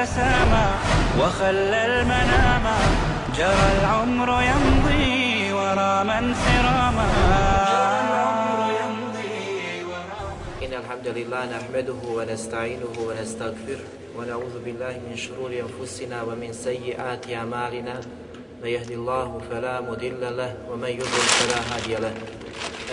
تسامى وخلى المنام. جرى العمر يمضي ورا من سراما. إن الحمد لله نحمده ونستعينه ونستغفره ونعوذ بالله من شرور أنفسنا ومن سيئات أعمالنا. من يهدي الله فلا مضل له ومن يضلل فلا هادي له.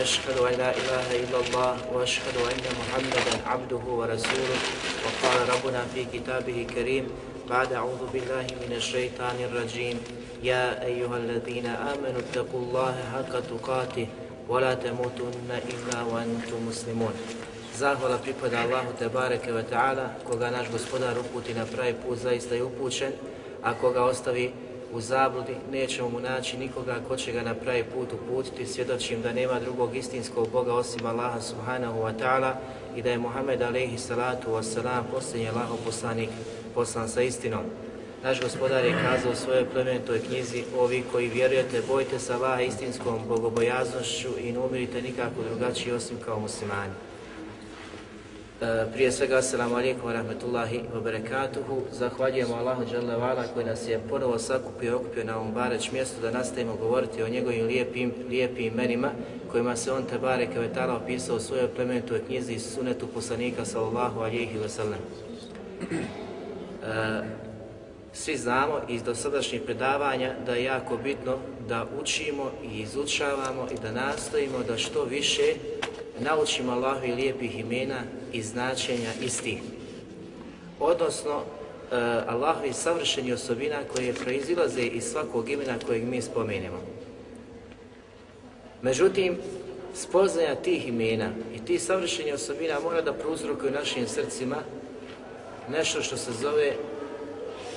أشهد أن لا إله إلا الله وأشهد أن محمدا عبده ورسوله وقال ربنا في كتابه الكريم بعد أعوذ بالله من الشيطان الرجيم يا أيها الذين آمنوا اتقوا الله حق تقاته ولا تموتن إلا وأنتم مسلمون Zahvala pripada Allahu te bareke ve ta'ala, koga naš gospodar uputi na pravi put, zaista je upućen, a koga ostavi u zabludi, nećemo mu naći nikoga ko će ga na pravi put uputiti, svjedočim da nema drugog istinskog Boga osim Allaha subhanahu wa ta'ala i da je Muhammed alaihi salatu wa salam posljednji Allaho poslanik poslan sa istinom. Naš gospodar je kazao u svojoj plemenitoj knjizi, ovi koji vjerujete, bojte se Allaha istinskom bogobojaznošću i ne umirite nikako drugačiji osim kao muslimani. E, prije svega, assalamu alaikum wa rahmatullahi wa barakatuhu. Zahvaljujemo Allahu Jalla Vala koji nas je ponovo sakupio i okupio na ovom bareć mjestu da nastavimo govoriti o njegovim lijepim, lijepim imenima kojima se on te bareke opisao u svojoj plemenitoj knjizi i sunetu poslanika sallallahu alaihi wa sallam. E, svi znamo iz dosadašnjih predavanja da je jako bitno da učimo i izučavamo i da nastojimo da što više naučimo Allahovi lijepih imena i značenja istih. Odnosno, e, Allahu i savršeni osobina koje proizilaze iz svakog imena kojeg mi spomenemo. Međutim, spoznaja tih imena i tih savršenih osobina mora da prouzrokuju našim srcima nešto što se zove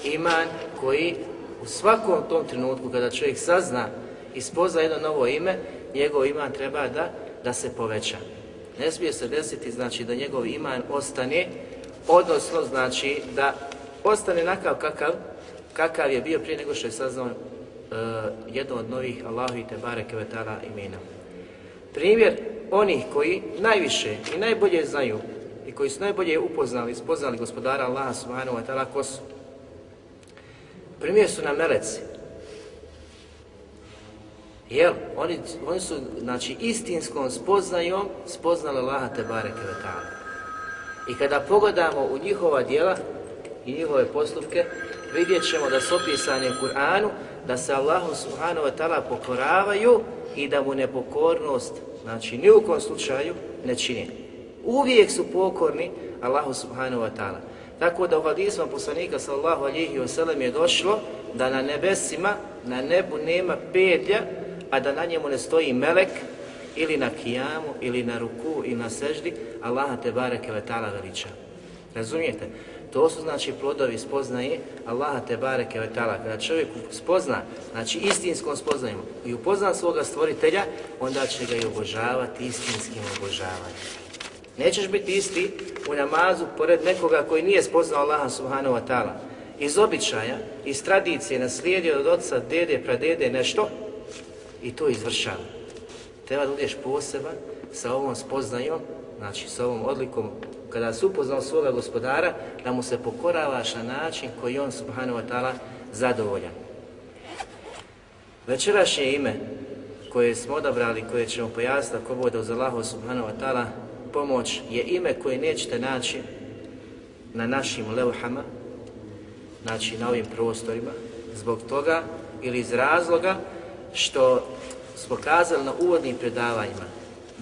iman koji u svakom tom trenutku kada čovjek sazna i spozna jedno novo ime, njegov iman treba da da se poveća. Ne smije se desiti znači da njegov iman ostane, odnosno znači da ostane nakav kakav, kakav je bio prije nego što je saznao uh, jedno od novih Allahu i Tebare Kevetala imena. Primjer onih koji najviše i najbolje znaju i koji su najbolje upoznali, spoznali gospodara Allaha subhanahu wa ta'ala ko su. Primjer su na meleci. Jel, oni, oni su, znači, istinskom spoznajom spoznali Allaha Tebare bareke. I kada pogledamo u njihova dijela i njihove postupke, vidjet ćemo da su opisani u Kur'anu, da se Allahu subhanahu wa ta'ala pokoravaju i da mu nepokornost, znači, ni u kom slučaju ne čini. Uvijek su pokorni Allahu subhanahu wa ta'ala. Tako da u hadisma poslanika sallallahu alihi wasallam je došlo da na nebesima, na nebu nema pedlja a da na njemu ne stoji melek ili na kijamu ili na ruku i na seždi, Allaha te bareke ve ta'ala veliča. Razumijete? To su znači plodovi spoznaje Allaha te bareke ve ta'ala. Kada čovjek spozna, znači istinskom spoznajom i upozna svoga stvoritelja, onda će ga i obožavati istinskim obožavanjem. Nećeš biti isti u namazu pored nekoga koji nije spoznao Allaha subhanahu wa ta'ala. Iz običaja, iz tradicije, naslijedio od oca, dede, pradede, nešto, i to izvršava. Treba da budeš poseban sa ovom spoznajom, znači sa ovom odlikom, kada si upoznao svoga gospodara, da mu se pokoravaš na način koji on, subhanahu wa ta'ala, zadovoljan. Večerašnje ime koje smo odabrali, koje ćemo pojasniti ako bude uz Allahu subhanahu wa ta'ala pomoć, je ime koje nećete naći na našim levhama, znači na ovim prostorima, zbog toga ili iz razloga što smo kazali na uvodnim predavanjima,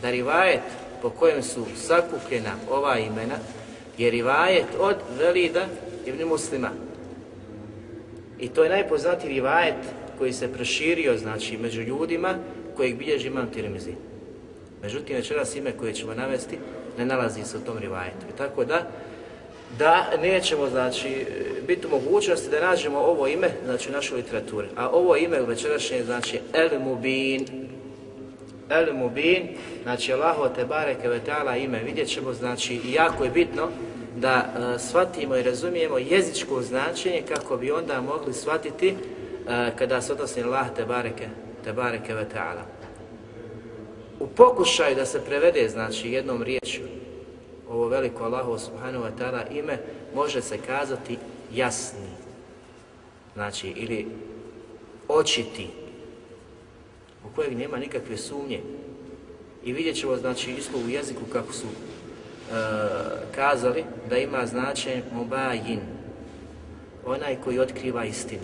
da rivajet po kojem su sakupljena ova imena je rivajet od Velida ibn Muslima. I to je najpoznatiji rivajet koji se proširio znači među ljudima kojeg bilježi imam Tirmizi. Međutim, večeras ime koje ćemo navesti ne nalazi se u tom rivajetu. I tako da, da nećemo znači, biti u mogućnosti da nađemo ovo ime znači, u našoj literaturi. A ovo ime u večerašnje znači El Mubin. El Mubin, znači Allaho te bareke ve ime, vidjet ćemo, znači jako je bitno da uh, shvatimo i razumijemo jezičko značenje kako bi onda mogli shvatiti uh, kada se odnosi Allah te bareke, te bareke ve ta'ala. U pokušaju da se prevede, znači, jednom riječju, ovo veliko Allahu subhanahu wa ta'ala ime, može se kazati jasni. Znači, ili očiti, u kojeg nema nikakve sumnje. I vidjet ćemo, znači, isto u jeziku kako su e, kazali da ima značenje mubajin, onaj koji otkriva istinu.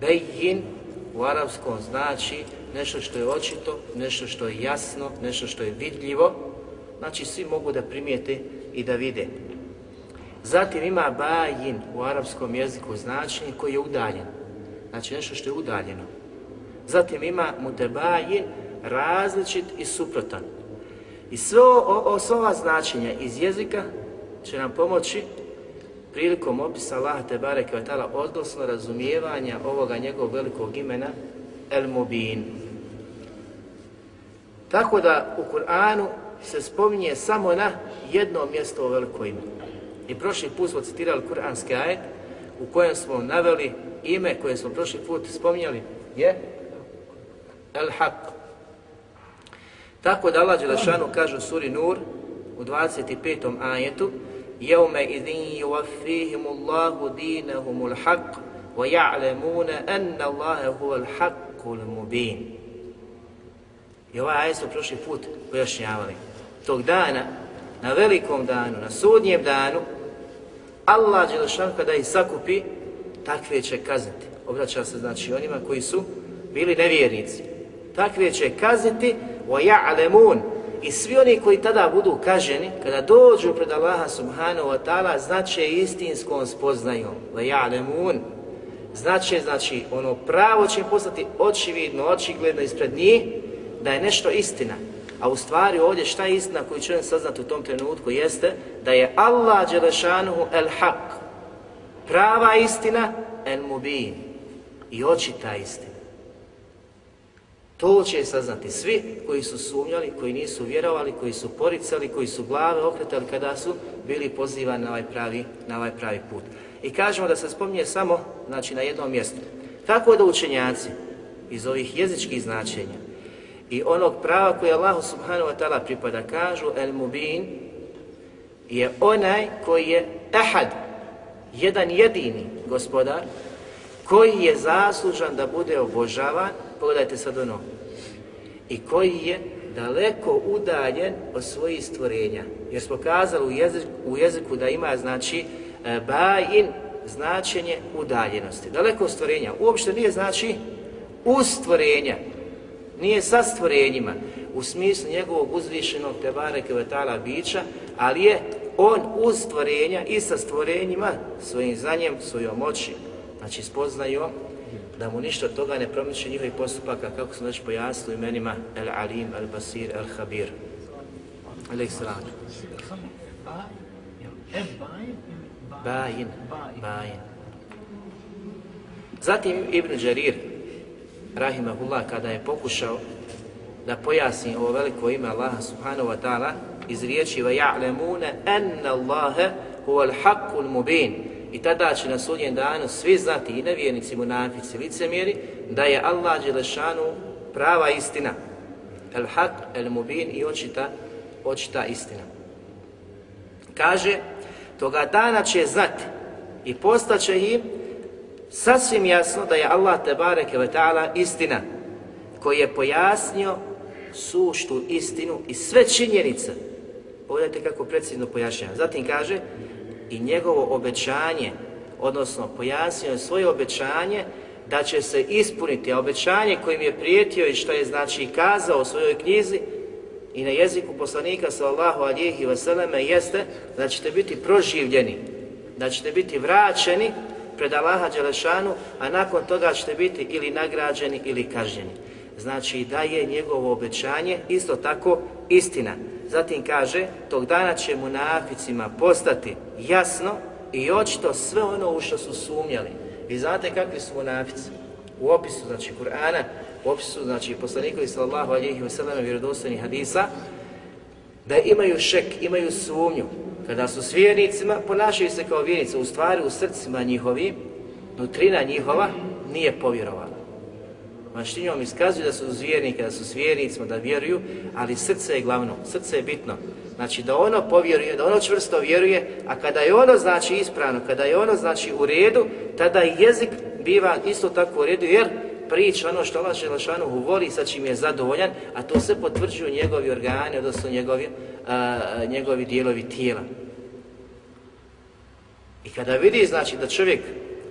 Bejin u arapskom znači nešto što je očito, nešto što je jasno, nešto što je vidljivo, znači svi mogu da primijete i da vide. Zatim ima bajin u arapskom jeziku značenje koji je udaljen, znači nešto što je udaljeno. Zatim ima mutebajin različit i suprotan. I sve ova značenja iz jezika će nam pomoći prilikom opisa Allaha bareke Kvetala odnosno razumijevanja ovoga njegovog velikog imena El Mubin. Tako da u Kur'anu se spominje samo na jedno mjesto u velikoj ime. I prošli put smo citirali Kur'anski ajet u kojem smo naveli ime koje smo prošli put spominjali je El Haq. Tako da Allah Đelešanu kaže u suri Nur u 25. ajetu يَوْمَ إِذِنْ يُوَفِّيهِمُ اللَّهُ دِينَهُمُ الْحَقُ وَيَعْلَمُونَ أَنَّ اللَّهَ هُوَ الْحَقُّ الْمُبِينَ I ovaj ajet smo prošli put pojašnjavali Tog dana, na velikom danu, na sudnjem danu, Allah Đelešan kada ih sakupi, takve će kazniti. Obraća se znači onima koji su bili nevjernici. Takve će kazniti وَيَعْلَمُونَ I svi oni koji tada budu kaženi, kada dođu pred Allaha subhanahu wa ta'ala, znače istinskom spoznajom. وَيَعْلَمُونَ Znače, znači, ono pravo će postati očividno, očigledno ispred njih, da je nešto istina. A u stvari ovdje šta je istina koju ću saznati u tom trenutku jeste da je Allah Đelešanuhu el haq, prava istina el mubin i očita istina. To će saznati svi koji su sumnjali, koji nisu vjerovali, koji su poricali, koji su glave okretali kada su bili pozivani na ovaj pravi, na ovaj pravi put. I kažemo da se spominje samo znači, na jednom mjestu. Tako da učenjaci iz ovih jezičkih značenja i onog prava koje Allahu subhanahu wa ta'ala pripada kažu el mubin je onaj koji je ahad, jedan jedini gospodar koji je zaslužan da bude obožavan pogledajte sad ono, i koji je daleko udaljen od svojih stvorenja. Jer smo kazali u jeziku, u jeziku da ima, znači, e, bajin, značenje udaljenosti. Daleko od stvorenja. Uopšte nije znači uz stvorenja. Nije sa stvorenjima u smislu njegovog uzvišenog tebare kvetala bića, ali je on uz stvorenja i sa stvorenjima svojim znanjem, svojom moći, znači spoznaju da mu ništa od toga ne promiče njihovih postupaka, kako smo već pojasnili imenima El Alim, El Basir, El Habir. Alijek salam. Bajin. Bajin. Zatim Ibn Đarir, Rahimahullah, kada je pokušao da pojasni ovo veliko ime Allaha subhanahu wa ta'ala iz riječi وَيَعْلَمُونَ أَنَّ اللَّهَ هُوَ huwa al-haqqul mubin I tada će na sudnjem danu svi znati, i nevjernici, munafici, licemjeri, da je Allah Đelešanu prava istina. El haq, el mubin i očita, očita istina. Kaže, toga dana će znati i postaće im sasvim jasno da je Allah Tebareke ve ta'ala istina koji je pojasnio suštu istinu i sve činjenice. Pogledajte kako precizno pojašnjava. Zatim kaže, i njegovo obećanje, odnosno pojasnio je svoje obećanje da će se ispuniti, a obećanje kojim je prijetio i što je znači kazao u svojoj knjizi i na jeziku poslanika sallallahu alihi vseleme jeste da ćete biti proživljeni, da ćete biti vraćeni pred Allaha Đelešanu, a nakon toga ćete biti ili nagrađeni ili kažnjeni. Znači da je njegovo obećanje isto tako istina. Zatim kaže, tog dana će munaficima postati jasno i očito sve ono u što su sumnjali. Vi znate kakvi su munafici? U opisu, znači, Kur'ana, u opisu, znači, poslanikovi sallallahu alihi wa sallam vjerodostojnih hadisa, da imaju šek, imaju sumnju. Kada su s vjernicima, ponašaju se kao vjernice, u stvari u srcima njihovi, nutrina njihova nije povjerovala. Znači, Maštinjom iskazuju da su zvijernike, da su s vjernicima, da vjeruju, ali srce je glavno, srce je bitno. Znači da ono povjeruje, da ono čvrsto vjeruje, a kada je ono znači ispravno, kada je ono znači u redu, tada i jezik biva isto tako u redu, jer priča ono što Allah Želešanu voli, sa čim je zadovoljan, a to se potvrđuju njegovi organi, odnosno njegovi, a, njegovi dijelovi tijela. I kada vidi, znači, da čovjek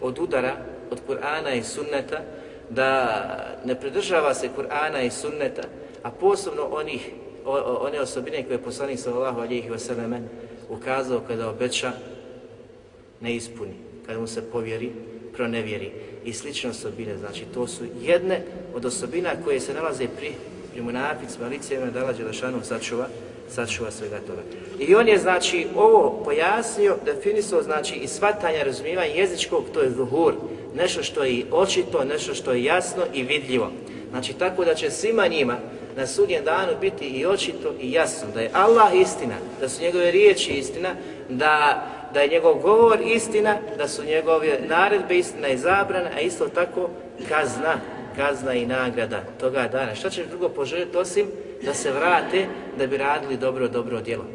od udara, od Kur'ana i sunneta, da ne pridržava se Kur'ana i sunneta, a posebno onih, o, o, one osobine koje je poslanik sallallahu alihi wasallam ukazao kada obeća, ne ispuni, kada mu se povjeri, pronevjeri i slične osobine. Znači, to su jedne od osobina koje se nalaze pri, pri munaficima, licima da lađe Lešanu sačuva, sačuva svega toga. I on je, znači, ovo pojasnio, definisao, znači, i svatanja razumijevanja jezičkog, to je zuhur, nešto što je očito, nešto što je jasno i vidljivo. Znači, tako da će svima njima na sudnjem danu biti i očito i jasno da je Allah istina, da su njegove riječi istina, da da je njegov govor istina, da su njegove naredbe istina i zabrana, a isto tako kazna, kazna i nagrada toga dana. Šta će drugo poželjeti osim da se vrate da bi radili dobro, dobro djelo.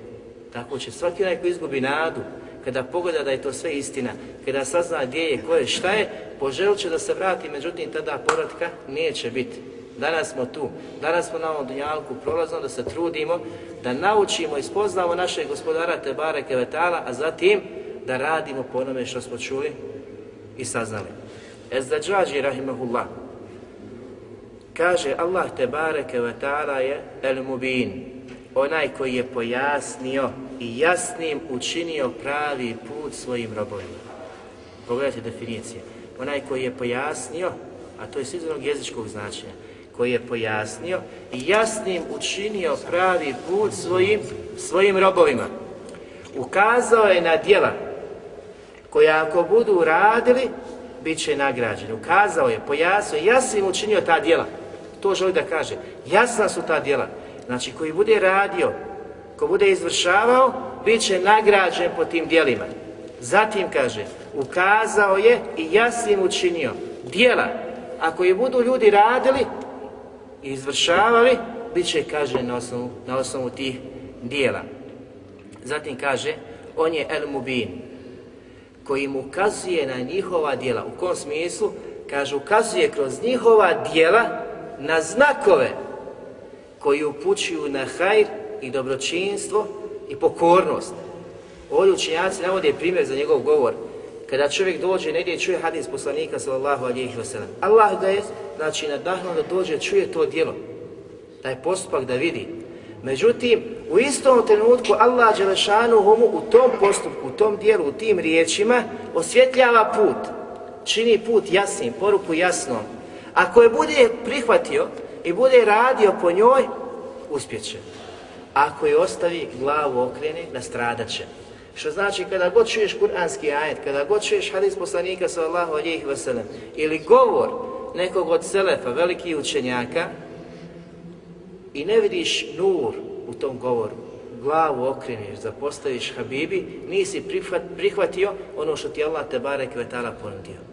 Tako će svaki onaj koji izgubi nadu, kada pogleda da je to sve istina, kada sazna gdje je, ko je, šta je, poželit će da se vrati, međutim tada povratka neće biti. Danas smo tu, danas smo na ovom dunjalku prolazno da se trudimo, da naučimo i spoznamo našeg gospodara Tebare Kevetala, a zatim da radimo po onome što smo čuli i saznali. Ezdađađi Rahimahullah kaže Allah Tebare Kevetala je El Mubin, onaj koji je pojasnio i jasnim učinio pravi put svojim robovima. Pogledajte definicije. Onaj koji je pojasnio, a to je s jezičkog značenja, koji je pojasnio i jasnim učinio pravi put svojim, svojim robovima. Ukazao je na djela koja ako budu radili, bit će nagrađeni. Ukazao je, pojasnio, jasnim učinio ta djela. To želi da kaže. Jasna su ta djela. Znači, koji bude radio, ko bude izvršavao, bit će nagrađen po tim djelima. Zatim kaže, ukazao je i jasnim učinio djela. Ako je budu ljudi radili, i izvršavali, bit će kaže, na osnovu, na osnovu tih dijela. Zatim kaže, on je El Mubin, koji mu ukazuje na njihova dijela. U kom smislu? Kaže, ukazuje kroz njihova dijela na znakove koji upućuju na hajr i dobročinstvo i pokornost. Ovdje učenjaci navode primjer za njegov govor. Kada čovjek dođe negdje i čuje hadis poslanika sallallahu alihi wasallam, Allah ga je znači nadahnuo da dođe čuje to djelo, taj postupak da vidi. Međutim, u istom trenutku Allah Đelešanuhu mu u tom postupku, u tom dijelu, u tim riječima osvjetljava put, čini put jasnim, poruku jasnom. Ako je bude prihvatio i bude radio po njoj, uspjeće. Ako je ostavi glavu okrene, nastradaće. Što znači kada god čuješ kuranski ajet, kada god čuješ hadis poslanika sallallahu alejhi ve sellem ili govor nekog od selefa, velikih učenjaka i ne vidiš nur u tom govoru, glavu okreniš, zapostaviš Habibi, nisi prihvatio ono što ti Allah te barek vetala ponudio.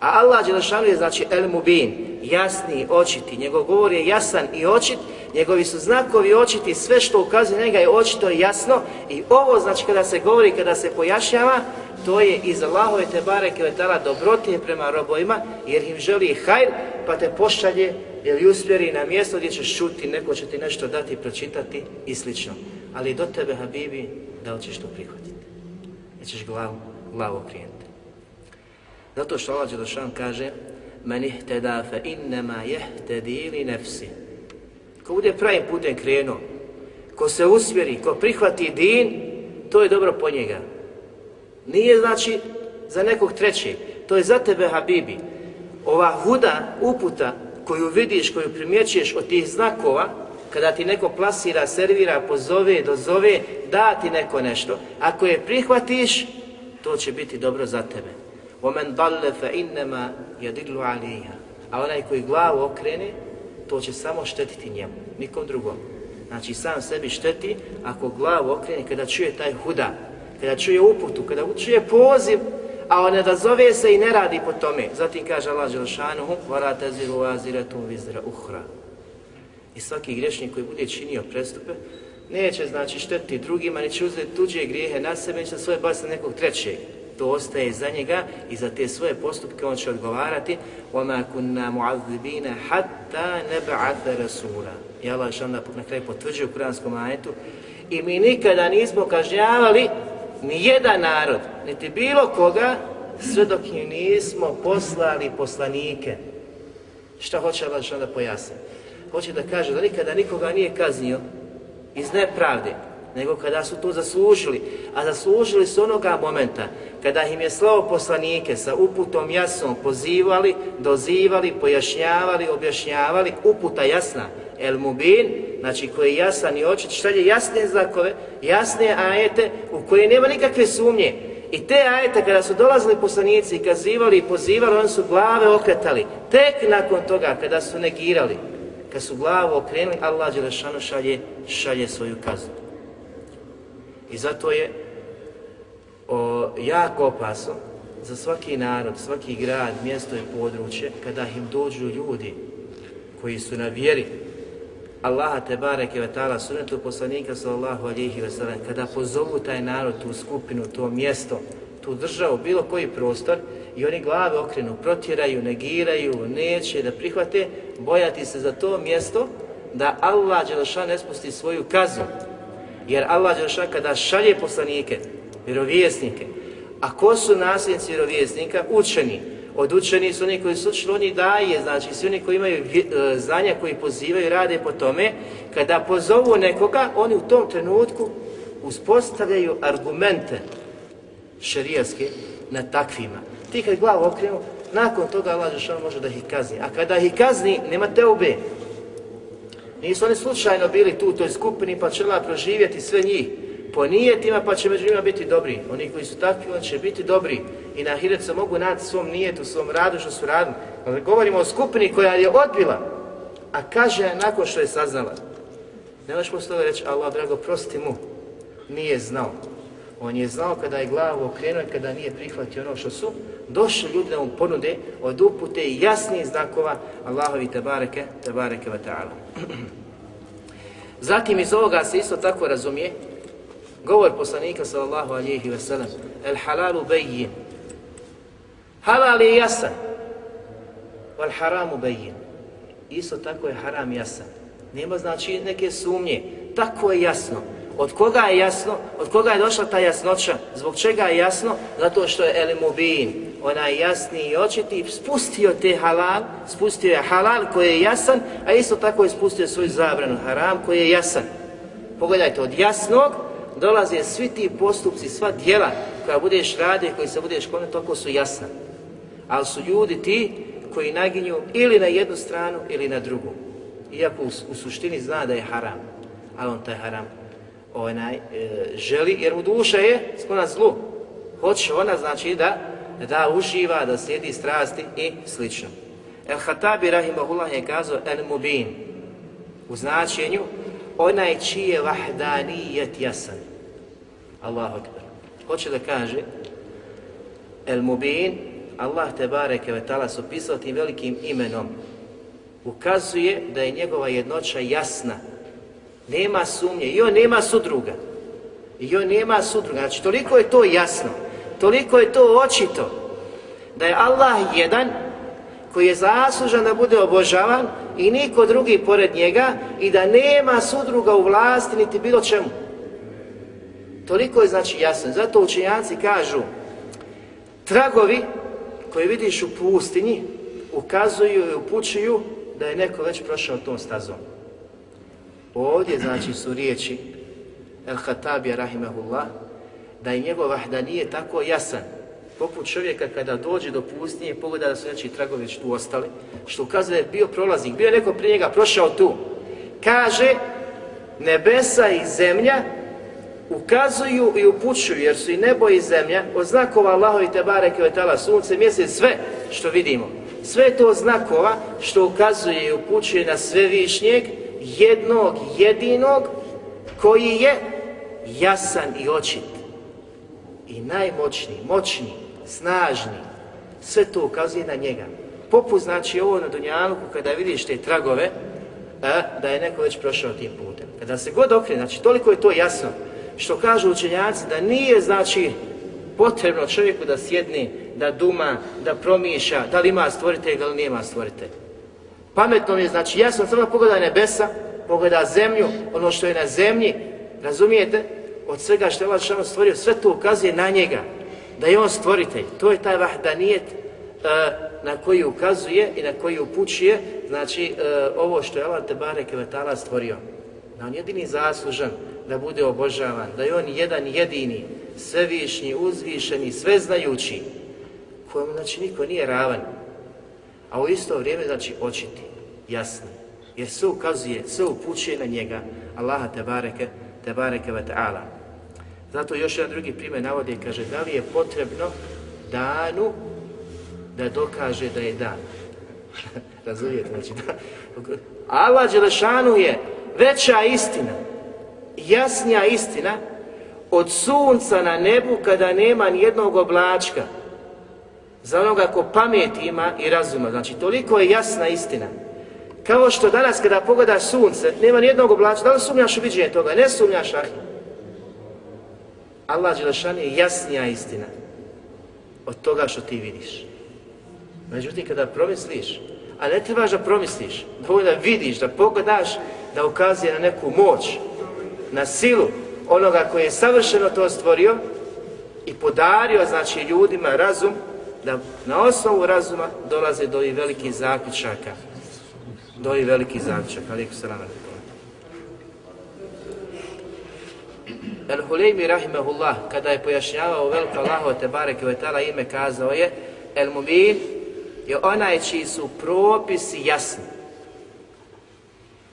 A Allah Đelešanu je znači El Mubin, jasni, očiti, njegov govor je jasan i očit, njegovi su znakovi očiti, sve što ukazuje njega je očito i jasno i ovo znači kada se govori, kada se pojašnjava, to je iz Allahove te bareke vetala dobrotije prema robojima, jer im želi hajr, pa te pošalje ili usmjeri na mjesto gdje ćeš čuti, neko će ti nešto dati, pročitati i slično. Ali do tebe, Habibi, da li ćeš to prihvatiti? Nećeš glavu, glavu okrijenuti. Zato što Allah Đelešan kaže Men ihteda fe innema jehtedi li nefsi. Ko bude pravim putem krenuo, ko se usmjeri, ko prihvati din, to je dobro po njega. Nije znači za nekog trećeg, To je za tebe, Habibi. Ova huda uputa koju vidiš, koju primjećuješ od tih znakova, kada ti neko plasira, servira, pozove, dozove, da ti neko nešto. Ako je prihvatiš, to će biti dobro za tebe. وَمَنْ ضَلَّ فَإِنَّمَا يَدِلُّ عَلِيهَا A onaj koji glavu okrene, to će samo štetiti njemu, nikom drugom. Znači sam sebi šteti ako glavu okrene kada čuje taj huda, kada čuje uputu, kada čuje poziv, a on ne da zove se i ne radi po tome. Zatim kaže Allah Želšanuhu, وَرَا تَزِرُ وَازِرَتُمْ وِزْرَ uhra. I svaki grešnik koji bude činio prestupe, neće znači štetiti drugima, neće uzeti tuđe grijehe na sebe, neće svoje baciti na nekog trećeg. To ostaje za njega i za te svoje postupke on će odgovarati وَمَا كُنَّا مُعَذِّبِينَ حَتَّى نَبْعَثَ رَسُولًا I Allah je onda na kraju potvrđuje u kuranskom ajetu i mi nikada nismo kažnjavali ni jedan narod, niti bilo koga, sve dok im nismo poslali poslanike. Šta hoće Allah što da pojasni? Hoće da kaže da nikada nikoga nije kaznio iz nepravde, nego kada su to zaslužili, a zaslužili su onoga momenta kada im je slao poslanike sa uputom jasnom pozivali, dozivali, pojašnjavali, objašnjavali, uputa jasna, el mubin, znači koji je jasan i očit, šta je jasne znakove, jasne ajete u koje nema nikakve sumnje. I te ajete kada su dolazili poslanici i kazivali i pozivali, oni su glave okretali. Tek nakon toga kada su negirali, kad su glavu okrenuli, Allah Đelešanu šalje, šalje svoju kaznu. I zato je o, jako opasno za svaki narod, svaki grad, mjesto i područje, kada im dođu ljudi koji su na vjeri, Allaha te bareke ve taala sunnetu poslanika sallallahu alejhi ve sellem kada pozovu taj narod tu skupinu to mjesto tu državu bilo koji prostor i oni glave okrenu protjeraju negiraju neće da prihvate bojati se za to mjesto da Allah dželle ne spusti svoju kaznu jer Allah dželle kada šalje poslanike vjerovjesnike a ko su nasljednici vjerovjesnika učeni Od učeni su oni koji su učili, oni daje, znači svi oni koji imaju e, znanja, koji pozivaju rade po tome, kada pozovu nekoga, oni u tom trenutku uspostavljaju argumente šerijaske na takvima. Ti kad glavu okrenu, nakon toga Allah Žešan može da ih kazni. A kada ih kazni, nema te obe. Nisu oni slučajno bili tu u toj skupini pa će proživjeti sve njih po nijetima pa će među njima biti dobri. Oni koji su takvi, oni će biti dobri. I na ahiret se mogu naći svom nijetu, svom radu što su radili. Ali govorimo o skupini koja je odbila, a kaže nakon što je saznala. Ne možeš posle toga reći, Allah, drago, prosti mu. Nije znao. On je znao kada je glavu okrenuo i kada nije prihvatio ono što su došli ljudi da mu ponude od upute i jasnijih znakova Allahovi tabareke, tabareke wa ta'ala. Zatim iz ovoga se isto tako razumije govor poslanika sallallahu alihi wa sallam el halalu bejin halal je jasan wal haramu bejin isto tako je haram jasan. Nema znači neke sumnje. Tako je jasno od koga je jasno od koga je došla ta jasnoća zbog čega je jasno zato što je el mubin onaj jasni i očiti spustio te halal spustio je halal koji je jasan a isto tako je spustio svoju zabranu haram koji je jasan pogledajte od jasnog dolaze svi ti postupci, sva djela koja budeš radi, koji se budeš konati, toliko su jasna. Ali su ljudi ti koji naginju ili na jednu stranu ili na drugu. Iako u, u suštini zna da je haram, ali on taj haram onaj, e, želi, jer mu duša je sklona zlu. Hoće ona znači da da uživa, da slijedi strasti i slično. El Hatabi Rahimahullah je kazao El Mubin u značenju onaj čiji je vahdanijet jasan. Allahu akbar. Hoće da kaže El Mubin, Allah te bareke ve taala su pisao tim velikim imenom. Ukazuje da je njegova jednoća jasna. Nema sumnje i on nema sudruga. I on nema sudruga. Znači toliko je to jasno. Toliko je to očito da je Allah jedan koji je zaslužan da bude obožavan i niko drugi pored njega i da nema sudruga u vlasti niti bilo čemu. Toliko je znači jasno. Zato učenjaci kažu tragovi koji vidiš u pustinji ukazuju i upućuju da je neko već prošao tom stazom. Ovdje znači su riječi El Hatabija Rahimahullah da je njegov vahda nije tako jasan poput čovjeka kada dođe do pustinje, pogleda da su neći tragovi već tu ostali, što ukazuje da je bio prolaznik, bio je neko prije njega, prošao tu. Kaže, nebesa i zemlja ukazuju i upućuju, jer su i nebo i zemlja, od znakova Allahovi te bareke vetala, sunce, mjesec, sve što vidimo. Sve to znakova što ukazuje i upućuje na svevišnjeg, jednog, jedinog, koji je jasan i očit. I najmoćniji, moćni, snažni, sve to ukazuje na njega. Poput znači ovo na Dunjaluku, kada vidiš te tragove, a, da je neko već prošao tim putem. Kada se god okrene, znači toliko je to jasno, što kažu učenjaci, da nije znači potrebno čovjeku da sjedni, da duma, da promišlja, da li ima stvoritelj ili nema stvoritelj. Pametno je, znači jasno, samo pogleda nebesa, pogleda zemlju, ono što je na zemlji, razumijete, od svega što je Allah što stvorio, sve to ukazuje na njega, da je on stvoritelj. To je taj vahdanijet uh, na koji ukazuje i na koji upućuje, znači uh, ovo što je Allah Tebare Kvetala stvorio. Da on jedini zaslužan da bude obožavan, da je on jedan jedini, svevišnji, uzvišeni, sveznajući, kojem znači niko nije ravan, a u isto vrijeme znači očiti, jasni, jer sve ukazuje, sve upućuje na njega, Allaha Tebareke, Tebareke ve Ta'ala. Zato još jedan drugi primjer navodi i kaže da li je potrebno danu da dokaže da je dan. Razumijete? Znači, da. Allah Đelešanu je veća istina, jasnija istina od sunca na nebu kada nema ni jednog oblačka. Za onoga ko pamet ima i razuma. Znači, toliko je jasna istina. Kao što danas kada pogledaš sunce, nema ni jednog. Da li sumnjaš u viđenje toga? Ne sumnjaš, ah. Allah Đelešan je jasnija istina od toga što ti vidiš. Međutim, kada promisliš, a ne trebaš da promisliš, dovoljno da vidiš, da pogledaš, da ukazuje na neku moć, na silu onoga koji je savršeno to stvorio i podario, znači, ljudima razum, da na osnovu razuma dolaze do ovih velikih zaključaka. Do ovih velikih zaključaka. Alijeko salam El-Huleymi rahimahullah, kada je pojašnjavao veliko Allaho te bareke ve ime, kazao je El-Mubin je onaj čiji su propisi jasni.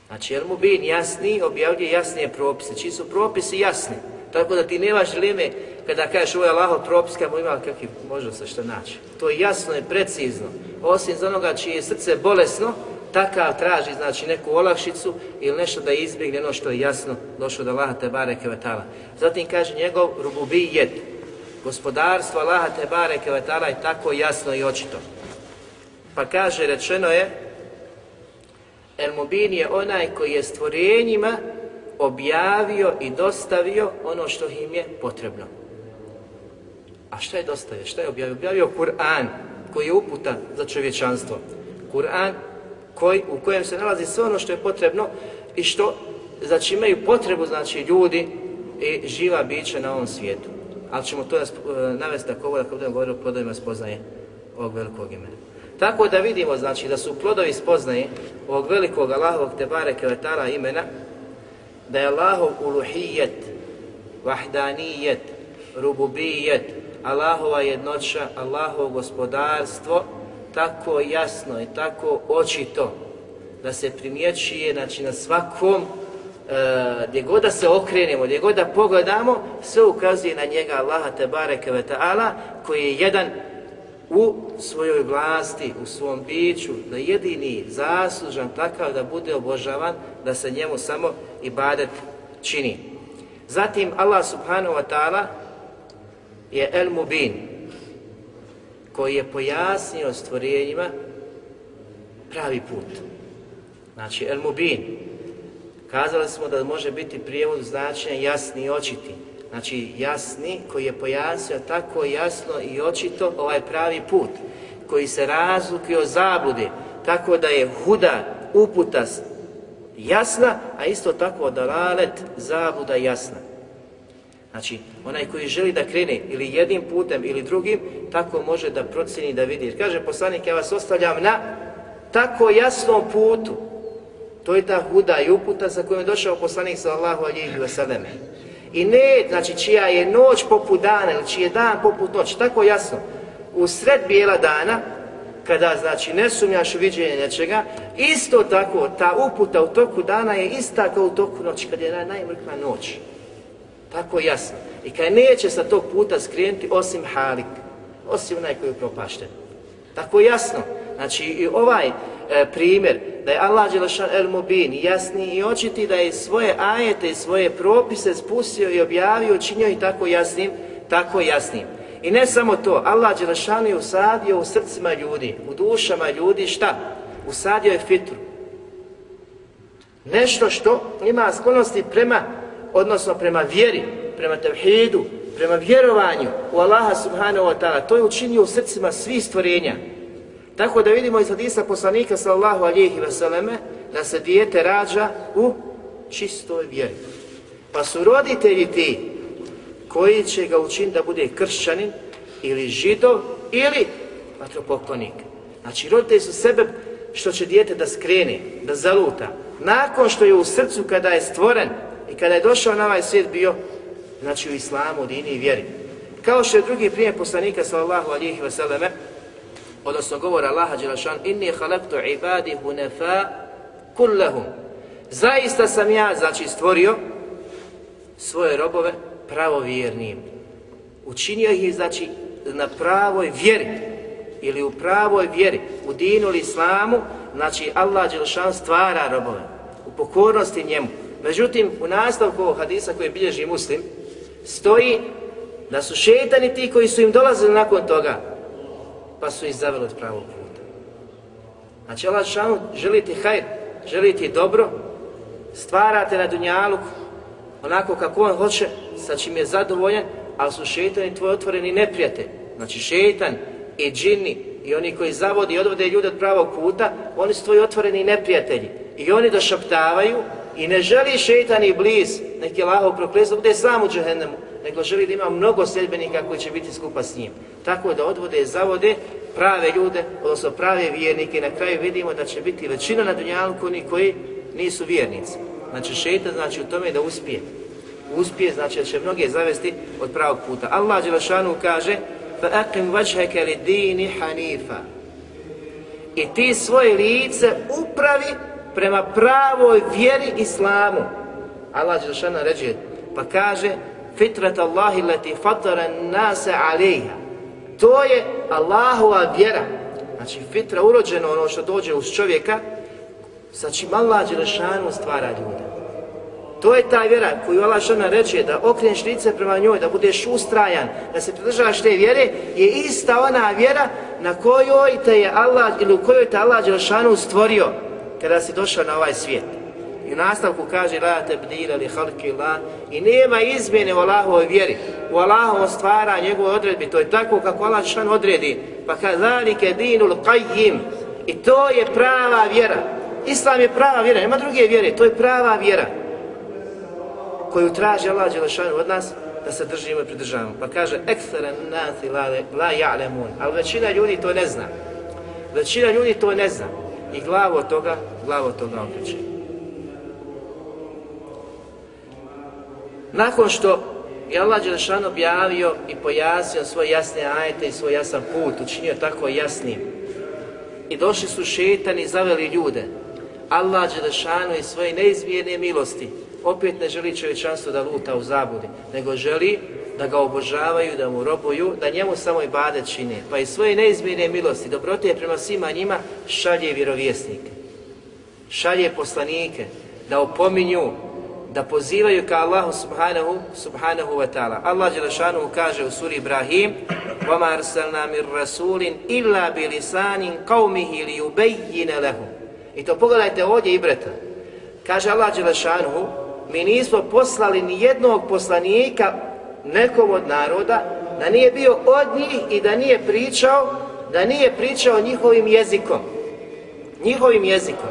Znači, El-Mubin jasni, objavljuje jasnije propise. Čiji su propisi jasni. Tako da ti nemaš dileme kada kažeš ovo je Allahov propis, kada ima kakvi može se što naći. To je jasno i precizno. Osim za onoga čije je srce bolesno, takav traži znači neku olakšicu ili nešto da izbjegne ono što je jasno došlo da Allaha te bareke vetala. Zatim kaže njegov rububijet, gospodarstvo Allaha te bareke vetala je tako jasno i očito. Pa kaže, rečeno je, El Mubin je onaj koji je stvorenjima objavio i dostavio ono što im je potrebno. A šta je dostavio? Šta je objavio? Objavio Kur'an koji je uputa za čovječanstvo. Kur'an koji, u kojem se nalazi sve ono što je potrebno i što znači imaju potrebu znači ljudi i živa bića na ovom svijetu. Ali ćemo to e, navesti tako ovo da budemo govorili o plodovima spoznaje ovog velikog imena. Tako da vidimo znači da su plodovi spoznaje ovog velikog Allahovog Tebare Kevetara imena da je Allahov uluhijet, vahdanijet, rububijet, Allahova jednoća, Allahovo gospodarstvo, tako jasno i tako očito da se primjećuje znači, na svakom e, gdje god da se okrenemo, gdje god da pogledamo, sve ukazuje na njega Allaha Tebareke ve Ta'ala koji je jedan u svojoj vlasti, u svom biću, da jedini zaslužan takav da bude obožavan, da se njemu samo ibadet čini. Zatim Allah subhanahu wa ta'ala je El Mubin, koji je pojasnio stvorenjima pravi put. Znači, El Mubin. Kazali smo da može biti prijevod značenja jasni i očiti. Znači, jasni koji je pojasnio tako jasno i očito ovaj pravi put koji se razlukio zablude tako da je huda uputa jasna, a isto tako dalalet, zabuda jasna. Znači, onaj koji želi da krene ili jednim putem ili drugim, tako može da proceni da vidi. Jer kaže poslanik, ja vas ostavljam na tako jasnom putu. To je ta huda i uputa sa kojom je došao poslanik sallallahu alihi wasallam. I ne, znači, čija je noć poput dana ili čiji je dan poput noći, tako jasno. u sred bijela dana, kada znači ne sumnjaš u viđenje nečega, isto tako ta uputa u toku dana je ista kao u toku noći, kad je najmrkva noć. Tako jasno. I kad neće sa tog puta skrenuti osim halik, osim onaj koji je propašten. Tako jasno. Znači i ovaj e, primjer da je Allah Đelešan El Mubin jasni i očiti da je svoje ajete i svoje propise spustio i objavio, činio i tako jasnim, tako jasnim. I ne samo to, Allah Đelešanu je usadio u srcima ljudi, u dušama ljudi, šta? Usadio je fitru. Nešto što ima sklonosti prema, odnosno prema vjeri, prema tevhidu, prema vjerovanju u Allaha subhanahu wa ta'ala. To je učinio u srcima svih stvorenja. Tako da vidimo iz hadisa poslanika sallallahu alihi veseleme da se dijete rađa u čistoj vjeri. Pa su roditelji ti koji će ga učiniti da bude kršćanin ili židov ili vatropoklonik. Znači roditelji su sebe što će dijete da skrene, da zaluta. Nakon što je u srcu kada je stvoren i kada je došao na ovaj svijet bio, znači u islamu, dini i vjeri. Kao što je drugi primjer poslanika sallallahu alihi vseleme, odnosno govor Allaha Đelešan, inni halaktu ibadi hunefa kullahum. Zaista sam ja, znači, stvorio svoje robove pravovjernim. Učinio ih, znači, na pravoj vjeri ili u pravoj vjeri, u dinu ili islamu, znači Allah Đelšan stvara robove u pokornosti njemu. Međutim, u nastavku hadisa koji bilježi muslim, stoji da su šetani ti koji su im dolazili nakon toga, pa su ih zaveli od pravog puta. Znači Allah Đelšan želi ti hajr, želi ti dobro, stvarate na dunjaluku, onako kako on hoće, sa čim je zadovoljan, ali su šetani tvoji otvoreni neprijatelj. Znači šeitan i džini i oni koji zavodi i odvode ljude od pravog puta, oni su tvoji otvoreni neprijatelji. I oni došaptavaju i ne želi šeitan i bliz, neki Allahov prokles, bude sam u džahennemu, nego želi da ima mnogo sljedbenika koji će biti skupa s njim. Tako da odvode i zavode prave ljude, odnosno prave vjernike i na kraju vidimo da će biti većina na dunjalku oni koji nisu vjernici. Znači šetan znači u tome da uspije. Uspije znači da će mnoge zavesti od pravog puta. Allah Đelešanu kaže فَأَقِمْ وَجْهَكَ لِدِينِ حَنِيفًا I ti svoje lice upravi prema pravoj vjeri islamu. Allah Đelešanu ređe pa kaže fitrat Allahi leti fatara nase alejha. To je Allahova vjera. Znači fitra urođeno ono što dođe uz čovjeka, sa čim Allah Đelešanu stvara ljude. To je ta vjera koju Allah šana reče da okreneš lice prema njoj, da budeš ustrajan, da se pridržavaš te vjere, je ista ona vjera na kojoj te je Allah, ili u kojoj te Allah Đelešanu stvorio kada si došao na ovaj svijet. I u nastavku kaže la tebdira li halki la i nema izmjene u Allahovoj vjeri, u Allahovo stvara njegove odredbi, to je tako kako Allah šan odredi, pa kaže zalike dinul qajim. i to je prava vjera. Islam je prava vjera, nema druge vjere, to je prava vjera koju traži Allah Đelešanu od nas da se držimo i pridržavamo. Pa kaže, eksteren nati la, la ja'lemun, ali većina ljudi to ne zna. Većina ljudi to ne zna. I glavo toga, glavo toga okreće. Nakon što je Allah Đelešan objavio i pojasnio svoje jasne ajete i svoj jasan put, učinio tako jasnim, i došli su šetani i zaveli ljude, Allah Đelešanu i svoje neizmjerne milosti, opet ne želi čovječanstvo da luta u zabudi, nego želi da ga obožavaju, da mu robuju, da njemu samo i bade čine. Pa i svoje neizmjerne milosti, dobrote prema svima njima, šalje vjerovjesnike. Šalje poslanike da opominju, da pozivaju ka Allahu subhanahu, subhanahu wa ta'ala. Allah Đelešanu kaže u suri Ibrahim وَمَا أَرْسَلْنَا مِنْ رَسُولٍ إِلَّا بِلِسَانٍ قَوْمِهِ لِيُبَيِّنَ لَهُ I to pogledajte ovdje Ibreta. Kaže Allah Đelešanuhu, mi nismo poslali ni jednog poslanika nekom od naroda da nije bio od njih i da nije pričao da nije pričao njihovim jezikom. Njihovim jezikom.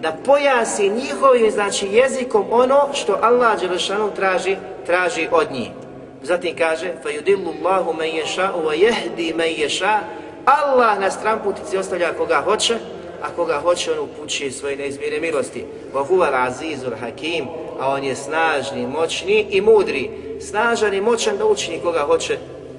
Da pojasi njihovim znači jezikom ono što Allah Đelešanuhu traži traži od njih. Zatim kaže فَيُدِلُّ اللَّهُ مَنْ يَشَاءُ وَيَهْدِي مَنْ يَشَاءُ Allah na stramputici ostavlja koga hoće a koga hoće on upućuje svoje neizmjere milosti. Wa huwa azizul hakim, a on je snažni, moćni i mudri. Snažan i moćan da učini koga hoće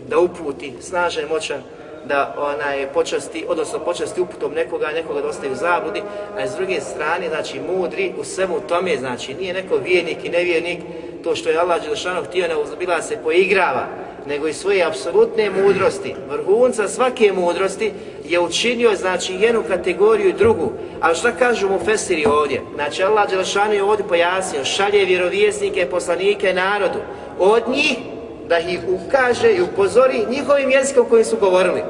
da uputi, snažan i moćan da onaj počasti, odnosno počasti uputom nekoga, nekoga da ostaje u zabludi, a s druge strane, znači mudri u svemu tome, znači nije neko vjernik i nevjernik, to što je Allah Đelšanu htio ne uzbila se poigrava, nego i svoje apsolutne mudrosti, vrhunca svake mudrosti je učinio znači jednu kategoriju i drugu. Ali šta kažu mu Fesiri ovdje? Znači Allah Đelešanu je ovdje pojasnio, šalje vjerovjesnike, poslanike narodu. Od njih da ih ukaže i upozori njihovim jezikom kojim su govorili.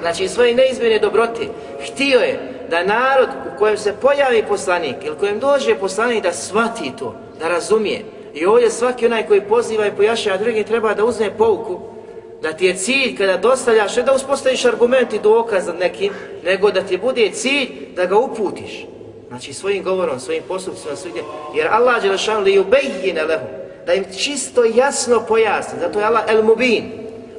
Znači svoje neizmjene dobroti. Htio je da narod u kojem se pojavi poslanik ili kojem dođe poslanik da shvati to, da razumije. I ovdje svaki onaj koji poziva i pojašnja, drugi treba da uzme pouku, da ti je cilj kada dostavljaš, ne da uspostaviš argument i dokaz nad nekim, nego da ti bude cilj da ga uputiš. Znači svojim govorom, svojim postupcima, svojim, jer Allah je lešan li ubejjine lehu, da im čisto jasno pojasni, zato je Allah el mubin,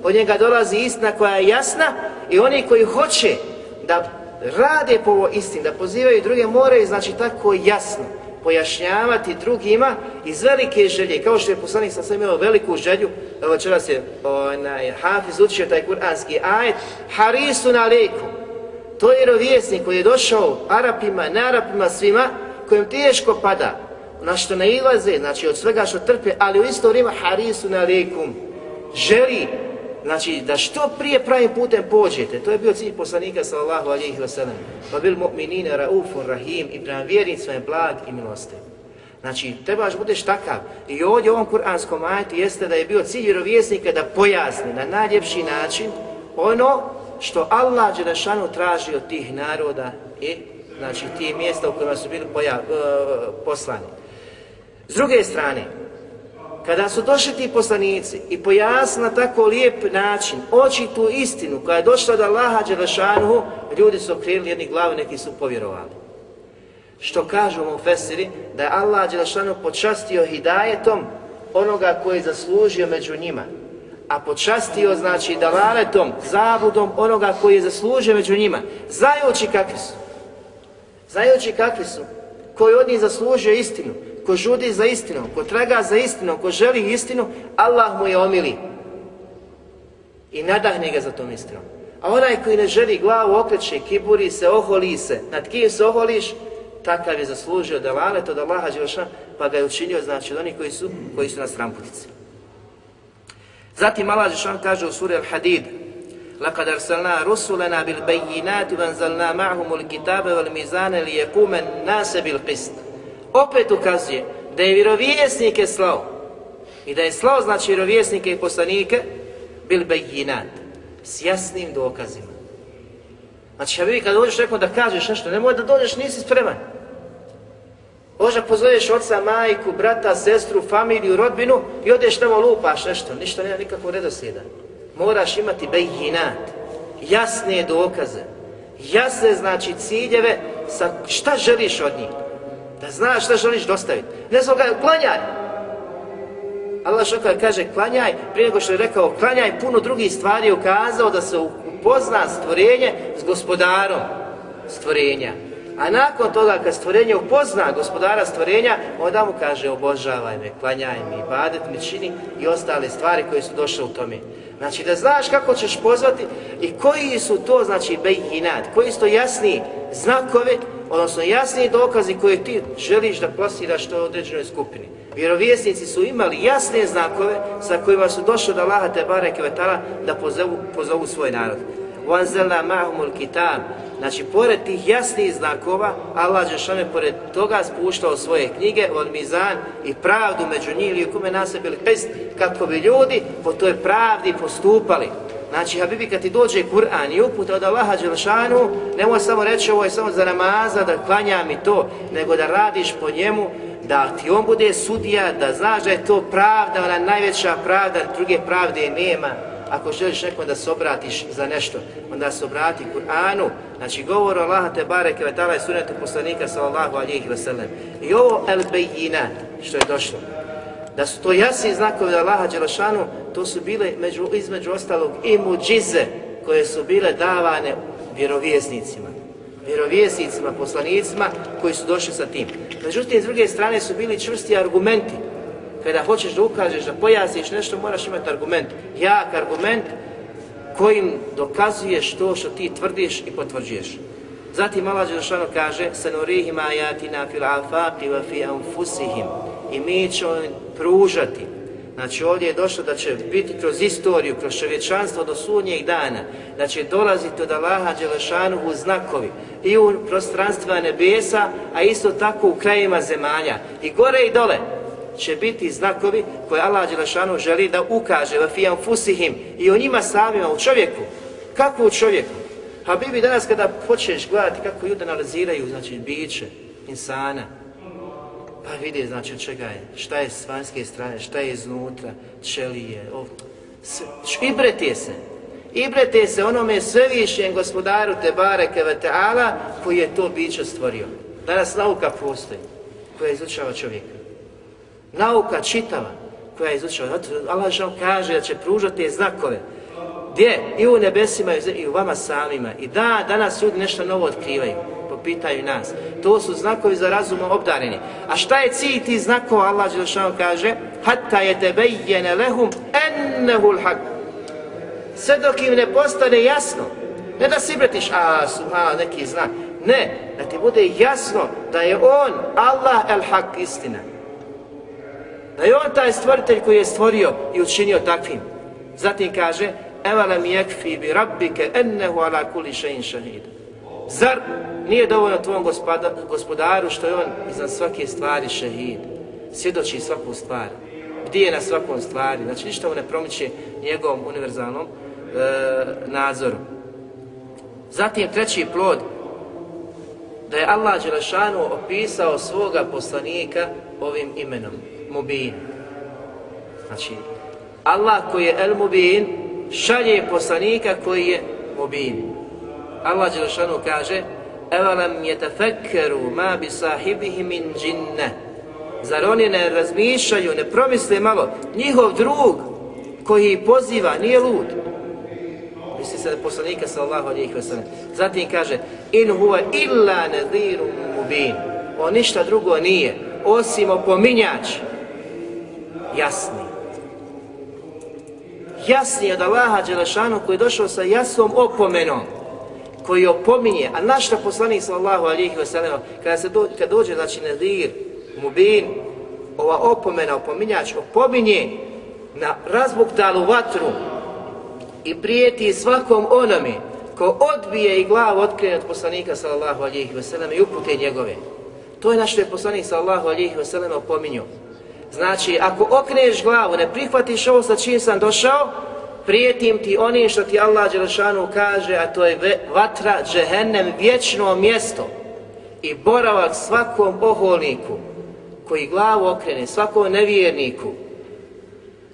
od njega dolazi istina koja je jasna i oni koji hoće da rade po ovo istini, da pozivaju druge, moraju znači tako jasno pojašnjavati drugima iz velike želje, kao što je poslanik sam imao veliku želju, evo večeras je onaj, Hafiz učio taj kuranski ajet, Harisu na leku, to je rovjesnik koji je došao Arapima, ne Arapima, svima, kojem teško pada, na što ne ilaze, znači od svega što trpe, ali u isto vrijeme Harisu na lekum, želi znači da što prije pravim putem pođete, to je bio cilj poslanika sallallahu alejhi ve sellem. Pa bil mu'minina raufur rahim i prema vjernicima je blag i milostiv. Znači, trebaš budeš takav. I ovdje u ovom kuranskom ajetu jeste da je bio cilj vjerovjesnika da pojasni na najljepši način ono što Allah Đelešanu traži od tih naroda i znači tih mjesta u kojima su bili poja, uh, poslani. S druge strane, kada su došli ti poslanici i pojasni na tako lijep način, očitu istinu koja je došla od Allaha Đelešanuhu, ljudi su okrenuli jedni glavu, neki su povjerovali. Što kažu mu Fesiri, da je Allah Đelešanuhu počastio hidajetom onoga koji je zaslužio među njima, a počastio znači dalaletom, zabudom onoga koji je zaslužio među njima, znajući kakvi su. Znajući kakvi su, koji od njih zaslužio istinu, ko žudi za istinom, ko traga za istinom, ko želi istinu, Allah mu je omili. I nadahne ga za tom istinom. A onaj koji ne želi glavu okreće, kiburi se, oholi se, nad kim se oholiš, takav je zaslužio da lanet od Allaha Đelšan, pa ga je učinio, znači, od onih koji su, koji su na stramputici. Zatim Allah Đelšan kaže u suri Al-Hadid, لقد أرسلنا رسلنا بالبينات وانزلنا معهم الكتاب والميزان ليقوم الناس بالقسط opet ukazuje da je vjerovjesnike slao i da je slao znači vjerovjesnike i poslanike bil bejinat s jasnim dokazima. Znači, ja vidi kad dođeš nekom da kažeš nešto, nemoj da dođeš, nisi spreman. Možda pozoveš oca, majku, brata, sestru, familiju, rodbinu i odeš tamo lupaš nešto, ništa nema nikakvog redoslijeda. Moraš imati bejinat, jasne dokaze, jasne znači ciljeve sa šta želiš od njih. Da znaš šta želiš dostaviti. Ne znam ga, klanjaj. Allah što kaže klanjaj, prije nego što je rekao klanjaj, puno drugih stvari je ukazao da se upozna stvorenje s gospodarom stvorenja. A nakon toga kad stvorenje upozna gospodara stvorenja, onda mu kaže obožavaj me, klanjaj mi, badet mi čini i ostale stvari koje su došle u tome. Znači da znaš kako ćeš pozvati i koji su to, znači, bejinat, koji su to jasni znakovi odnosno jasni dokazi koje ti želiš da plasiraš to određenoj skupini. Vjerovjesnici su imali jasne znakove sa kojima su došli da Allaha te bareke vetala da pozovu, pozovu svoj narod. وَنْزَلْنَا مَعْهُمُ kitab. Znači, pored tih jasnih znakova, Allah Žešane pored toga spuštao svoje knjige, od mizan i pravdu među njih ili kume nasebili pest, kako bi ljudi po toj pravdi postupali. Znači, Habibi, kad ti dođe Kur'an i uputa od Allaha Đelšanu, nemoj samo reći ovo je samo za namaza, da klanjam i to, nego da radiš po njemu, da ti on bude sudija, da znaš da je to pravda, ona najveća pravda, druge pravde nema. Ako želiš nekom da se obratiš za nešto, onda se obrati Kur'anu. Znači, govor Allaha te bareke ve ta'ala i sunetu poslanika sallallahu alihi wasallam. I ovo el bejinat, što je došlo da su to jasni znakovi Allaha Đelešanu, to su bile među, između ostalog i muđize koje su bile davane vjerovjesnicima. Vjerovjesnicima, poslanicima koji su došli sa tim. Međutim, s druge strane su bili čvrsti argumenti. Kada hoćeš da ukažeš, da pojasniš nešto, moraš imati argument. Jak argument kojim dokazuješ to što ti tvrdiš i potvrđuješ. Zatim Allah Đelšanu kaže Sanurihim ajatina fil afaqi wa fi anfusihim i mi ćemo pružati Znači ovdje je došlo da će biti kroz istoriju, kroz čovječanstvo do sudnjeg dana, da će dolaziti od Allaha Đelešanu u znakovi i u prostranstva nebesa, a isto tako u krajima zemalja. I gore i dole će biti znakovi koje Allah Đelešanu želi da ukaže va fijam fusihim i o njima samima, u čovjeku. Kako u čovjeku? A bi danas kada počneš gledati kako ljudi analiziraju, znači biće, insana, pa vidi znači od čega je, šta je s vanjske strane, šta je iznutra, čelije, ov... ibrete se, ibrete se onome svevišnjem gospodaru Tebare Keveteala koji je to biće stvorio. Danas nauka postoji, koja izučava čovjeka. Nauka čitava, koja izučava. Allah žal kaže da će pružati znakove. Gdje? I u nebesima i u vama samima. I da, danas ljudi nešto novo otkrivaju pitaju nas. To su znakovi za razumom obdareni. A šta je cilj ti znakova? Allah Đelšanu kaže Hatta je tebejjene lehum ennehul haq. Sve dok im ne postane jasno, ne da si bretiš, a su a, neki znak. Ne, da ti bude jasno da je on, Allah el haq, istina. Da je on taj stvoritelj koji je stvorio i učinio takvim. Zatim kaže, Evala jekfi bi rabbike ennehu ala kuli šein šahid. Zar nije dovoljno tvom gospodaru što je on iznad svake stvari šehid, svjedoči svaku stvar, gdje je na svakom stvari, znači ništa mu ne promiče njegovom univerzalnom e, nadzoru. Zatim treći plod, da je Allah Đelešanu opisao svoga poslanika ovim imenom, Mubin. Znači, Allah koji je El Mubin, šalje poslanika koji je Mubin. Allah Đelšanu kaže, Evalam yetafekkeru ma bi sahibihi min džinne. Zar oni ne razmišljaju, ne promisle malo, njihov drug koji poziva, nije lud. Misli se poslanika sallahu alijih wasallam. Zatim kaže, in huwa illa nadhiru mubin. On ništa drugo nije, osim opominjač. Jasni. Jasni od Allaha Đelešanu koji je došao sa jasnom opomenom koji opominje, a naš poslanik sallallahu alihi wasallam, kada se do, kad dođe, znači nadir, mubin, ova opomena, opominjač, opominje na razbuktalu vatru i prijeti svakom onome ko odbije i glavu otkrene od poslanika sallallahu alihi wasallam i upute njegove. To je naš je poslanik sallallahu alihi wasallam opominjao. Znači, ako okneš glavu, ne prihvatiš ovo sa čim sam došao, prijetim ti onim što ti Allah Đelešanu kaže, a to je vatra, džehennem, vječno mjesto i boravak svakom oholniku koji glavu okrene, svakom nevjerniku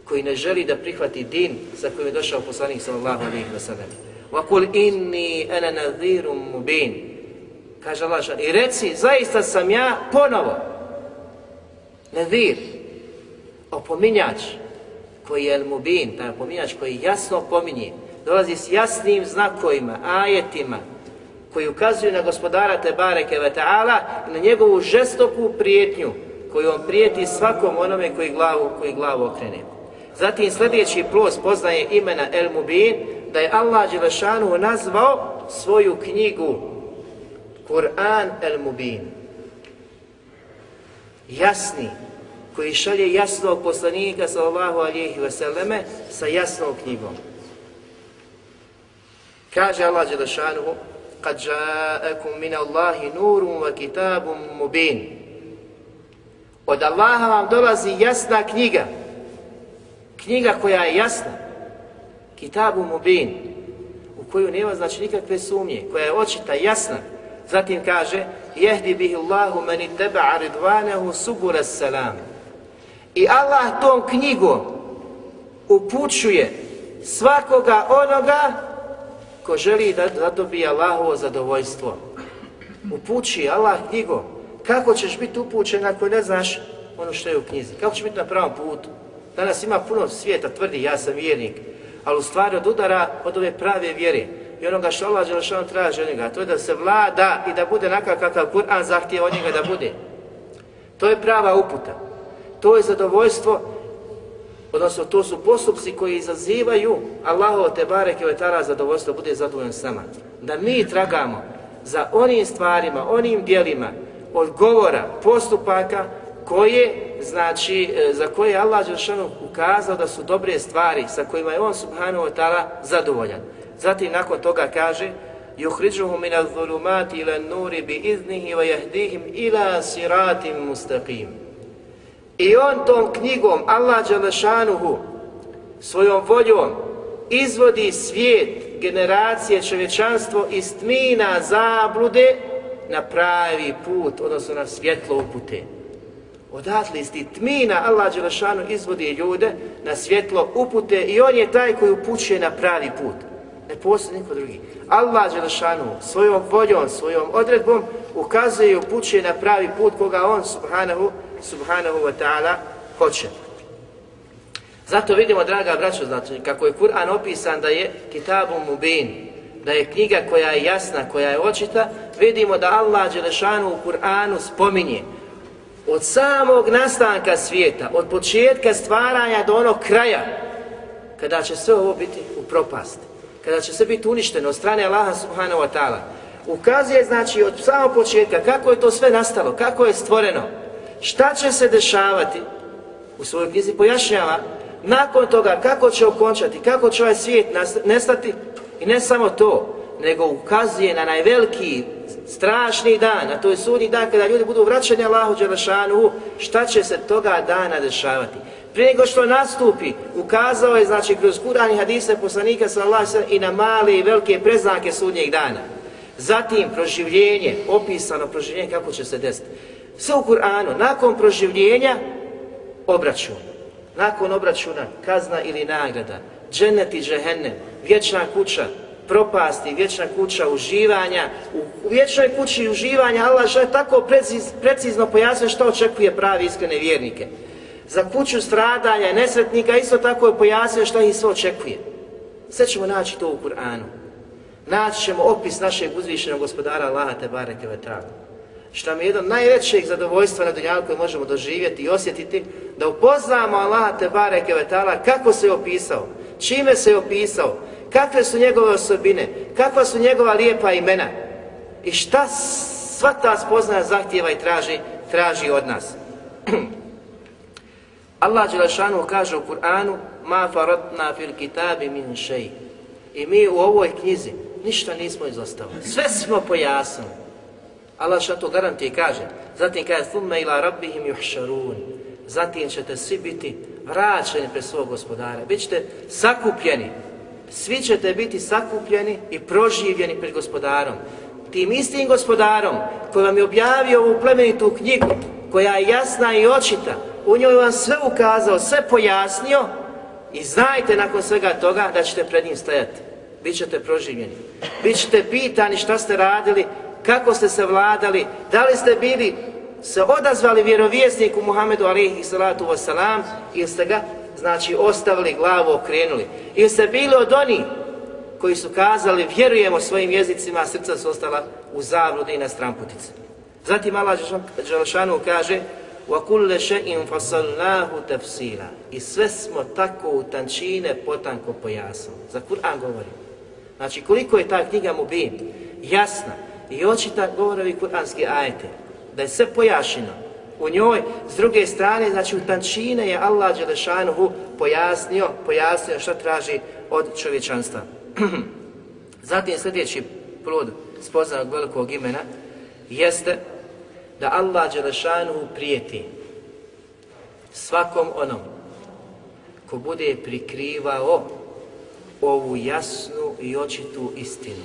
koji ne želi da prihvati din sa kojim je došao poslanik sallallahu alaihi wa sallam. inni إِنِّي أَنَا نَذِيرٌ مُبِينٌ Kaže Allah i reci, zaista sam ja ponovo nadhir, opominjač, koji je el-mubin, taj opominjač koji jasno opominje, dolazi s jasnim znakovima, ajetima, koji ukazuju na gospodara Tebareke ve Ta'ala i na njegovu žestoku prijetnju koju on prijeti svakom onome koji glavu, koji glavu okrene. Zatim sljedeći plus poznaje imena El Mubin, da je Allah Đelešanu nazvao svoju knjigu Kur'an El Mubin. Jasni, koji šalje jasnog poslanika sallallahu alihi vseleme sa jasnom knjigom. Kaže Allah Đelešanuhu kad ja'akum min Allahi nurum wa kitabum mubin. Od Allaha vam dolazi jasna knjiga. Knjiga koja je jasna. Kitabu mubin u koju nema znači nikakve sumnje koja je očita, jasna. Zatim kaže jehdi bihi Allahu mani teba'a ridvanahu subura salam I Allah tom knjigom upućuje svakoga onoga ko želi da zadobije Allahovo zadovoljstvo. Upući Allah knjigom. Kako ćeš biti upućen ako ne znaš ono što je u knjizi? Kako ćeš biti na pravom putu? Danas ima puno svijeta, tvrdi ja sam vjernik, ali u stvari od udara od ove prave vjere i onoga što Allah Đelešanu traži od njega, to je da se vlada i da bude nakak kakav Kur'an zahtije od njega da bude. To je prava uputa to je zadovoljstvo Odnosno, to su postupci koji izazivaju Allahovo te bareke ve ta'ala zadovoljstvo, bude zadovoljan s nama. Da mi tragamo za onim stvarima, onim dijelima, odgovora, postupaka koje, znači, e, za koje je Allah Đelšanu ukazao da su dobre stvari sa kojima je on subhanahu wa ta'ala zadovoljan. Zatim nakon toga kaže يخرجهم من الظلمات إلى النور بإذنه ويهديهم إلى صراط مستقيم I on tom knjigom, Allah Đalešanuhu, svojom voljom, izvodi svijet, generacije, čovječanstvo iz tmina zablude na pravi put, odnosno na svjetlo upute. Odatle iz tmina Allah Đelešanu izvodi ljude na svjetlo upute i on je taj koji upućuje na pravi put. Ne postoji niko drugi. Allah Đelešanu svojom voljom, svojom odredbom ukazuje i upućuje na pravi put koga on subhanahu, subhanahu wa ta'ala hoće. Zato vidimo, draga braćo, znači, kako je Kur'an opisan da je kitabu mubin, da je knjiga koja je jasna, koja je očita, vidimo da Allah Đelešanu u Kur'anu spominje od samog nastanka svijeta, od početka stvaranja do onog kraja, kada će sve ovo biti u propasti, kada će sve biti uništeno od strane Allaha subhanahu wa ta'ala, ukazuje znači od samog početka kako je to sve nastalo, kako je stvoreno, šta će se dešavati, u svojoj knjizi pojašnjava, nakon toga kako će okončati, kako će ovaj svijet nestati i ne samo to, nego ukazuje na najveliki strašni dan, a to je sudnji dan kada ljudi budu vraćani Allahu Đelešanu, šta će se toga dana dešavati. Prije nego što nastupi, ukazao je, znači, kroz Kur'an i hadise poslanika sallallahu i na male i velike preznake sudnjeg dana. Zatim, proživljenje, opisano proživljenje kako će se desiti. Sve u Kur'anu, nakon proživljenja, obračun. Nakon obračuna, kazna ili nagrada, džennet i džehennem, vječna kuća, propasti, vječna kuća uživanja. U vječnoj kući uživanja Allah žele je tako preciz, precizno pojasnio što očekuje pravi iskrene vjernike. Za kuću stradanja nesretnika isto tako je pojasnio što ih sve očekuje. Sve ćemo naći to u Kur'anu. Naći ćemo opis našeg uzvišenog gospodara Allaha te bareke Što nam je jedno najvećeg zadovoljstva na dunjalu koje možemo doživjeti i osjetiti, da upoznamo Allaha te bareke kako se je opisao, čime se je opisao, kakve su njegove osobine, kakva su njegova lijepa imena i šta sva ta spoznaja zahtjeva i traži, traži od nas. Allah Đelešanu kaže u Kur'anu ma faratna fil kitabi min šeji i mi u ovoj knjizi ništa nismo izostavili. Sve smo pojasnili. Allah što to garantije kaže. Zatim kaže thumme ila rabbihim yuhsharun. Zatim ćete svi biti vraćeni pred svog gospodara. Bićete sakupljeni svi ćete biti sakupljeni i proživljeni pred gospodarom. Tim istim gospodarom koji vam je objavio ovu plemenitu knjigu, koja je jasna i očita, u njoj vam sve ukazao, sve pojasnio i znajte nakon svega toga da ćete pred njim stajati. Bićete proživljeni. Bićete pitani šta ste radili, kako ste se vladali, da li ste bili se odazvali vjerovjesniku Muhammedu alaihi salatu wasalam ili ste ga znači ostavili glavu, okrenuli. Ili ste bili od onih koji su kazali vjerujemo svojim jezicima, a srca su ostala u zavrudi i na stramputici. Zatim Allah Đelšanu kaže وَكُلَّ شَئِنْ فَصَلْنَاهُ تَفْسِيلًا I sve smo tako u tančine potanko pojasnili. Za Kur'an govori. Znači koliko je ta knjiga mu bin, jasna i očita govorovi kur'anski ajete, da je sve pojašeno, u njoj. S druge strane, znači u tančine je Allah Đelešanuhu pojasnio, pojasnio što traži od čovječanstva. Zatim sljedeći plod spoznanog velikog imena jeste da Allah Đelešanuhu prijeti svakom onom ko bude prikrivao ovu jasnu i očitu istinu.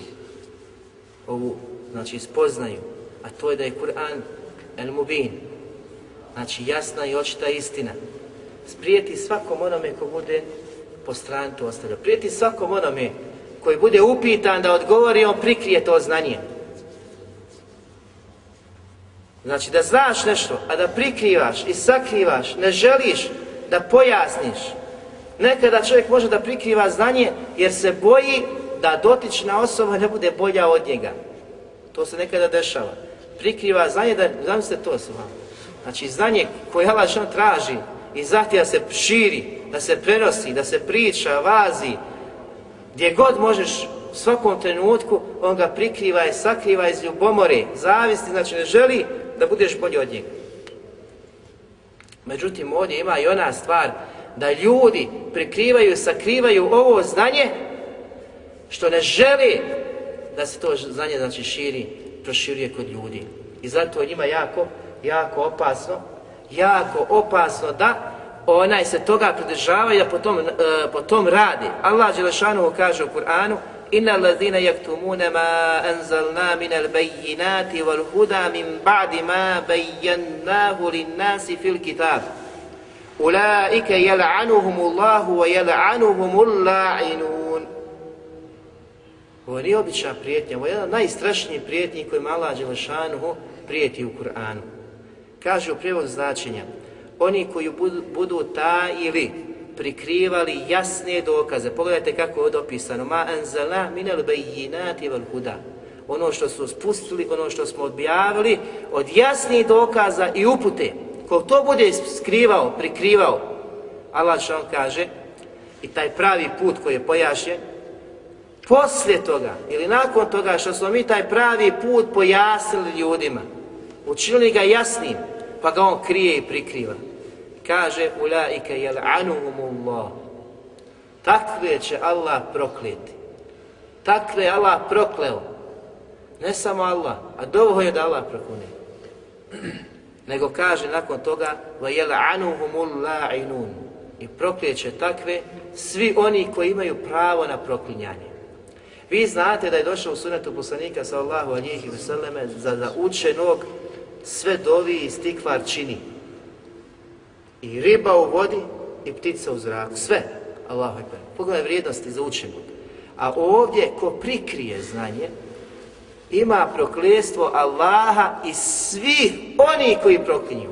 Ovu, znači, spoznaju, a to je da je Kur'an el-Mubin, Znači jasna i očita istina. Sprijeti svakom onome ko bude po strantu ostavio. Prijeti svakom onome koji bude upitan da odgovori, on prikrije to znanje. Znači da znaš nešto, a da prikrivaš i sakrivaš, ne želiš da pojasniš. Nekada čovjek može da prikriva znanje jer se boji da dotična osoba ne bude bolja od njega. To se nekada dešava. Prikriva znanje da, znam se to s vama. Znači znanje koje Allah što traži i zahtjeva se širi, da se prenosi, da se priča, vazi, gdje god možeš u svakom trenutku, on ga prikriva i sakriva iz ljubomore, zavisti, znači ne želi da budeš bolji od njega. Međutim, ovdje ima i ona stvar da ljudi prikrivaju, sakrivaju ovo znanje što ne želi da se to znanje znači širi, proširuje kod ljudi. I zato je njima jako, jako opasno, jako opasno da onaj se toga pridržava i da potom, uh, e, potom radi. Allah Đelešanu kaže u Kur'anu Inna allazina yaktumuna ma anzalna min al-bayyinati wal huda min ba'di ma bayyanahu lin-nasi fil kitab. Ulaika yal'anuhumullahu wa yal'anuhumul la'inun. Ovo nije obična prijetnja, ovo je jedna najstrašniji prijetnji koji Allah Đelešanuhu prijeti u Kur'anu. Kaže u prijevod značenja, oni koji budu, budu tajili, prikrivali jasne dokaze. Pogledajte kako je ovdje opisano. Ma anzala minel bejinati vel huda. Ono što su spustili, ono što smo objavili, od jasnih dokaza i upute. Ko to bude skrivao, prikrivao, Allah što on kaže, i taj pravi put koji je pojašnjen, poslije toga ili nakon toga što smo mi taj pravi put pojasnili ljudima, učinili ga jasnim, pa ga on krije i prikriva. Kaže, ulaike jel anuhumullah. Takve će Allah prokleti. Takve je Allah prokleo. Ne samo Allah, a dovoljno je da Allah prokune. Nego kaže nakon toga, va jel anuhumullah'inun. I prokleće takve svi oni koji imaju pravo na proklinjanje. Vi znate da je došao u sunetu poslanika sallahu alihi vseleme za da učenog sve dovi i stikvar čini. I riba u vodi i ptica u zraku. Sve. Allahu ekber. Pogledaj vrijednosti za učenog. A ovdje ko prikrije znanje, ima prokljestvo Allaha i svih oni koji proklinju.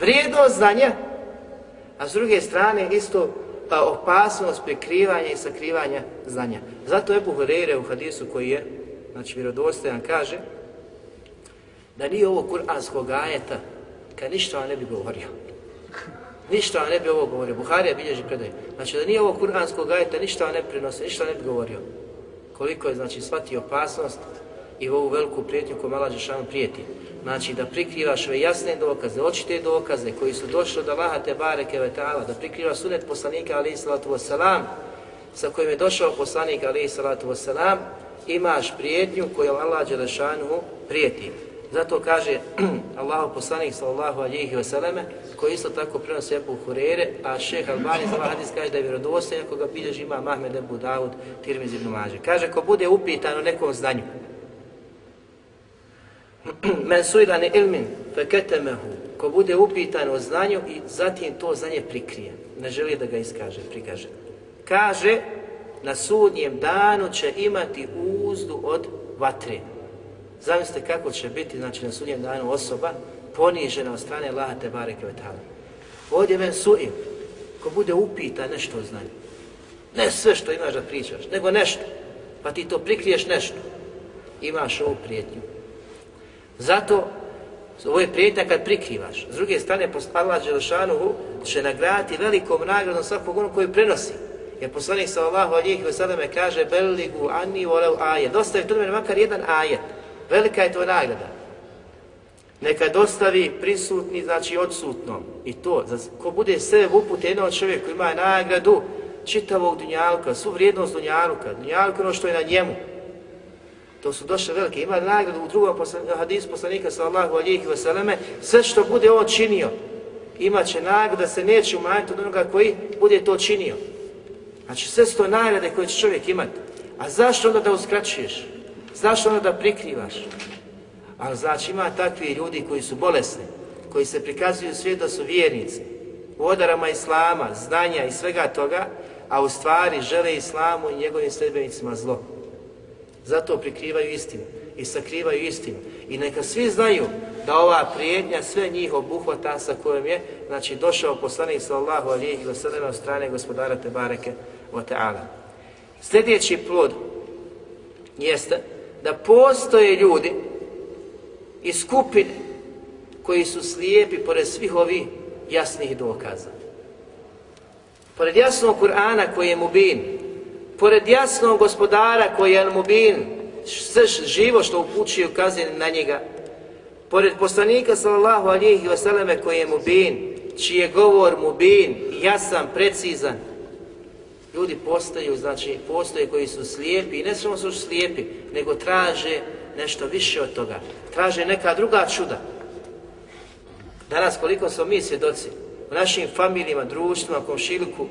Vrijednost znanja, a s druge strane isto pa opasnost prikrivanja i sakrivanja znanja. Zato Ebu Horeire u hadisu koji je, znači vjerodostojan, kaže da nije ovo kuranskog ajeta, kad ništa vam ne bi govorio. Ništa vam ne bi ovo govorio. Buharija bilježi predaj. Znači da nije ovo kuranskog ajeta, ništa vam ne prinose, ništa ne bi govorio. Koliko je, znači, shvatio opasnost i ovu veliku prijetnju koju Mala Žešanu prijeti. Znači da prikrivaš ove jasne dokaze, očite dokaze koji su došli od Allaha te bareke ve ta'ala, da prikrivaš sunet poslanika alaihi salatu wasalam, sa kojim je došao poslanik alaihi salatu wasalam, imaš prijetnju koju Allah Đelešanuhu prijeti. Zato kaže Allahu poslanik sallallahu alejhi ve selleme koji isto tako prenosi Abu Hurere, a Šejh Albani za ovaj hadis kaže da je vjerodostojan koga bilježi ima Ahmed Abu Davud, Tirmizi ibn Mađe. Kaže ko bude upitan o nekom znanju, men suilani ilmin feketemehu, ko bude upitan o znanju i zatim to znanje prikrije, ne želi da ga iskaže, prikaže. Kaže, na sudnjem danu će imati uzdu od vatre. Zamislite kako će biti, znači na sudnjem danu osoba ponižena od strane Allaha te bareke ve ta'ala. Ovdje men suil, ko bude upitan nešto o znanju, ne sve što imaš da pričaš, nego nešto, pa ti to prikriješ nešto, imaš ovu prijetnju. Zato, ovo je prijetnja kad prikrivaš. S druge strane, Allah Đelšanuhu će nagraditi velikom nagradom svakog onog koji prenosi. Jer poslanik sallallahu alihi wa sallam kaže Beligu anni volev ajet. Dostavi to mene makar jedan ajet. Velika je to nagrada. Neka dostavi prisutni, znači odsutnom. I to, ko bude sve upute jednom čovjeku koji ima nagradu čitavog dunjalka, svu vrijednost dunjalka, dunjalka ono što je na njemu, To su došle velike. Ima nagradu u drugom poslan, hadisu poslanika sallallahu alihi vseleme. Sve što bude on činio, imat će nagradu da se neće umanjiti od onoga koji bude to činio. Znači sve su to nagrade koje će čovjek imati. A zašto onda da uskraćuješ? Zašto onda da prikrivaš? Ali znači ima takvi ljudi koji su bolesni, koji se prikazuju svijet da su vjernici, u odarama islama, znanja i svega toga, a u stvari žele islamu i njegovim sljedbenicima zlo. Zato prikrivaju istinu i sakrivaju istinu. I neka svi znaju da ova prijetnja sve njih obuhvata sa kojom je znači došao poslanik sallallahu alijih i sallam od strane gospodara Tebareke wa ta'ala. Sljedeći plod jeste da postoje ljudi i skupine koji su slijepi pored svih ovih jasnih dokaza. Pored jasnog Kur'ana koji je mubin, pored jasnog gospodara koji je mubin, sve živo što upućuje ukazuje na njega, pored poslanika sallallahu alihi wasallam koji je mubin, čiji je govor mubin, jasan, precizan, ljudi postaju, znači postoje koji su slijepi i ne samo su slijepi, nego traže nešto više od toga. Traže neka druga čuda. Danas koliko smo mi svjedoci u našim familijama, društvima, komšiliku,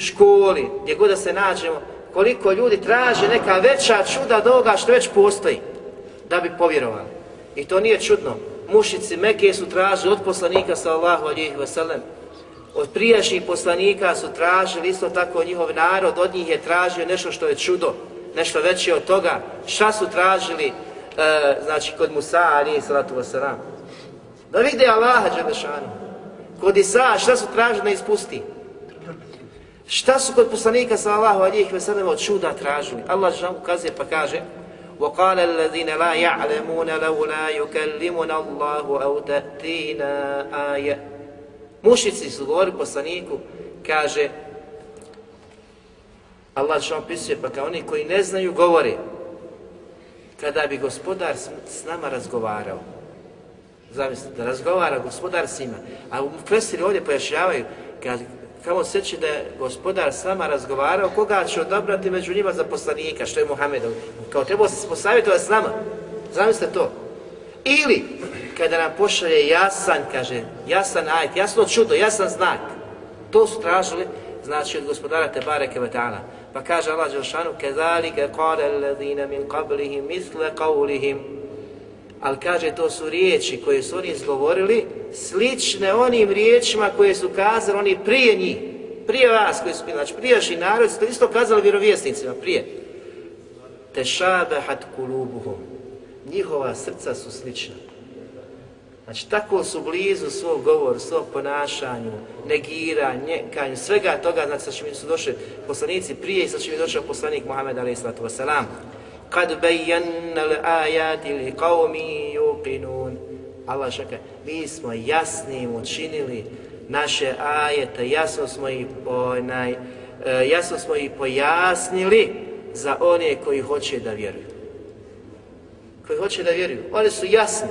školi, gdje god da se nađemo, koliko ljudi traže neka veća čuda od ovoga što već postoji da bi povjerovali. I to nije čudno. Mušici Mekije su tražili od poslanika sallahu alihi wasallam od prijašnjih poslanika su tražili isto tako njihov narod, od njih je tražio nešto što je čudo, nešto veće od toga. Šta su tražili, e, znači, kod Musa, alihi salatu wasalam? Da vide Allaha Đelešanu. Kod Isa, šta su tražili da ispusti? Šta su kod poslanika sallahu alijih veselem od čuda tražili? Allah žal ukazuje pa kaže وَقَالَ الَّذِينَ لَا يَعْلَمُونَ لَوْ لَا يُكَلِّمُنَ اللَّهُ أَوْ تَأْتِينَا آيَةً Mušici su govorili poslaniku, kaže, Allah što opisuje, pa kao oni koji ne znaju govori, kada bi gospodar s nama razgovarao, zamislite, da razgovara gospodar s njima, a u Fesiri ovdje pojašnjavaju, kad kamo seći da je gospodar s nama razgovarao, koga će odabrati među njima za poslanika, što je Muhammedov, kao trebao se posavjetovati s nama, zamislite to. Ili, kada nam pošalje jasan, kaže, jasan ajt, jasno čudo, jasan znak. To su tražili, znači, od gospodara Tebare Kevetana. Pa kaže Allah Đelšanu, kezalike kare ledine min qablihim misle qaulihim. Ali kaže, to su riječi koje su oni izgovorili, slične onim riječima koje su kazali oni prije njih, prije vas koji su bili, znači prijašnji narod, su isto kazali vjerovjesnicima, prije. Tešabehat kulubuhum. Njihova srca su slična. Znači, tako su blizu svog govor, svog ponašanju, negiranja, njekanju, svega toga, znači, sa čim su došli poslanici prije i sa čim je došao poslanik Muhammed a.s. Kad bejjanna l-ajati li qavmi yuqinun. Allah šaka, mi smo jasnim učinili naše ajete, jasno smo ih, onaj, e, jasno smo ih pojasnili za one koji hoće da vjeruju. Koji hoće da vjeruju. Oni su jasni.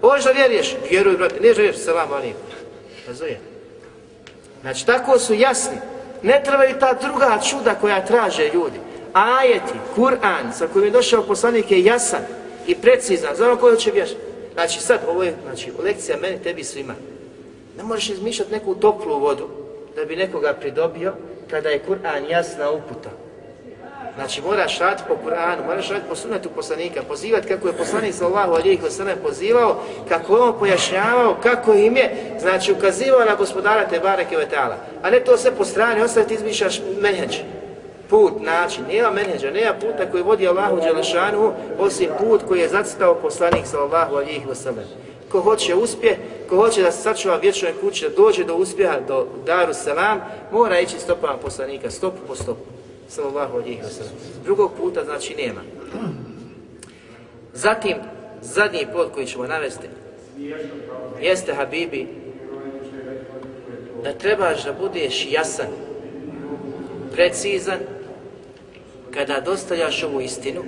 Hoćeš da vjeruješ? Vjeruj, brate. Ne želiš, salam alim. Razumije? Znači, tako su jasni. Ne trebaju ta druga čuda koja traže ljudi. Ajeti, Kur'an, sa kojim je došao poslanik je jasan i precizan. Znamo koji će vješati. Znači, sad, ovo je znači, lekcija meni, tebi svima. Ne možeš izmišljati neku toplu vodu da bi nekoga pridobio kada je Kur'an jasna uputa. Znači moraš raditi po Kur'anu, moraš raditi po sunetu poslanika, pozivati kako je poslanik sallahu alijih wa sallam pozivao, kako je on pojašnjavao, kako im je, znači ukazivao na gospodara te bareke vetala. A ne to sve po strani, ostaviti izmišljaš menheđ. Put, način, nema menheđa, nema puta koji vodi Allahu Đelešanu, osim put koji je zacitao poslanik sallallahu alihi wasallam. Ko hoće uspje, ko hoće da se sačuva vječnoj kući, da dođe do uspjeha, do Daru selam, mora ići stopama poslanika, stop po stopu sallallahu alihi wasallam. Drugog puta znači nema. Zatim, zadnji put koji ćemo navesti, jeste Habibi, da trebaš da budeš jasan, precizan, kada dostavljaš ovu istinu,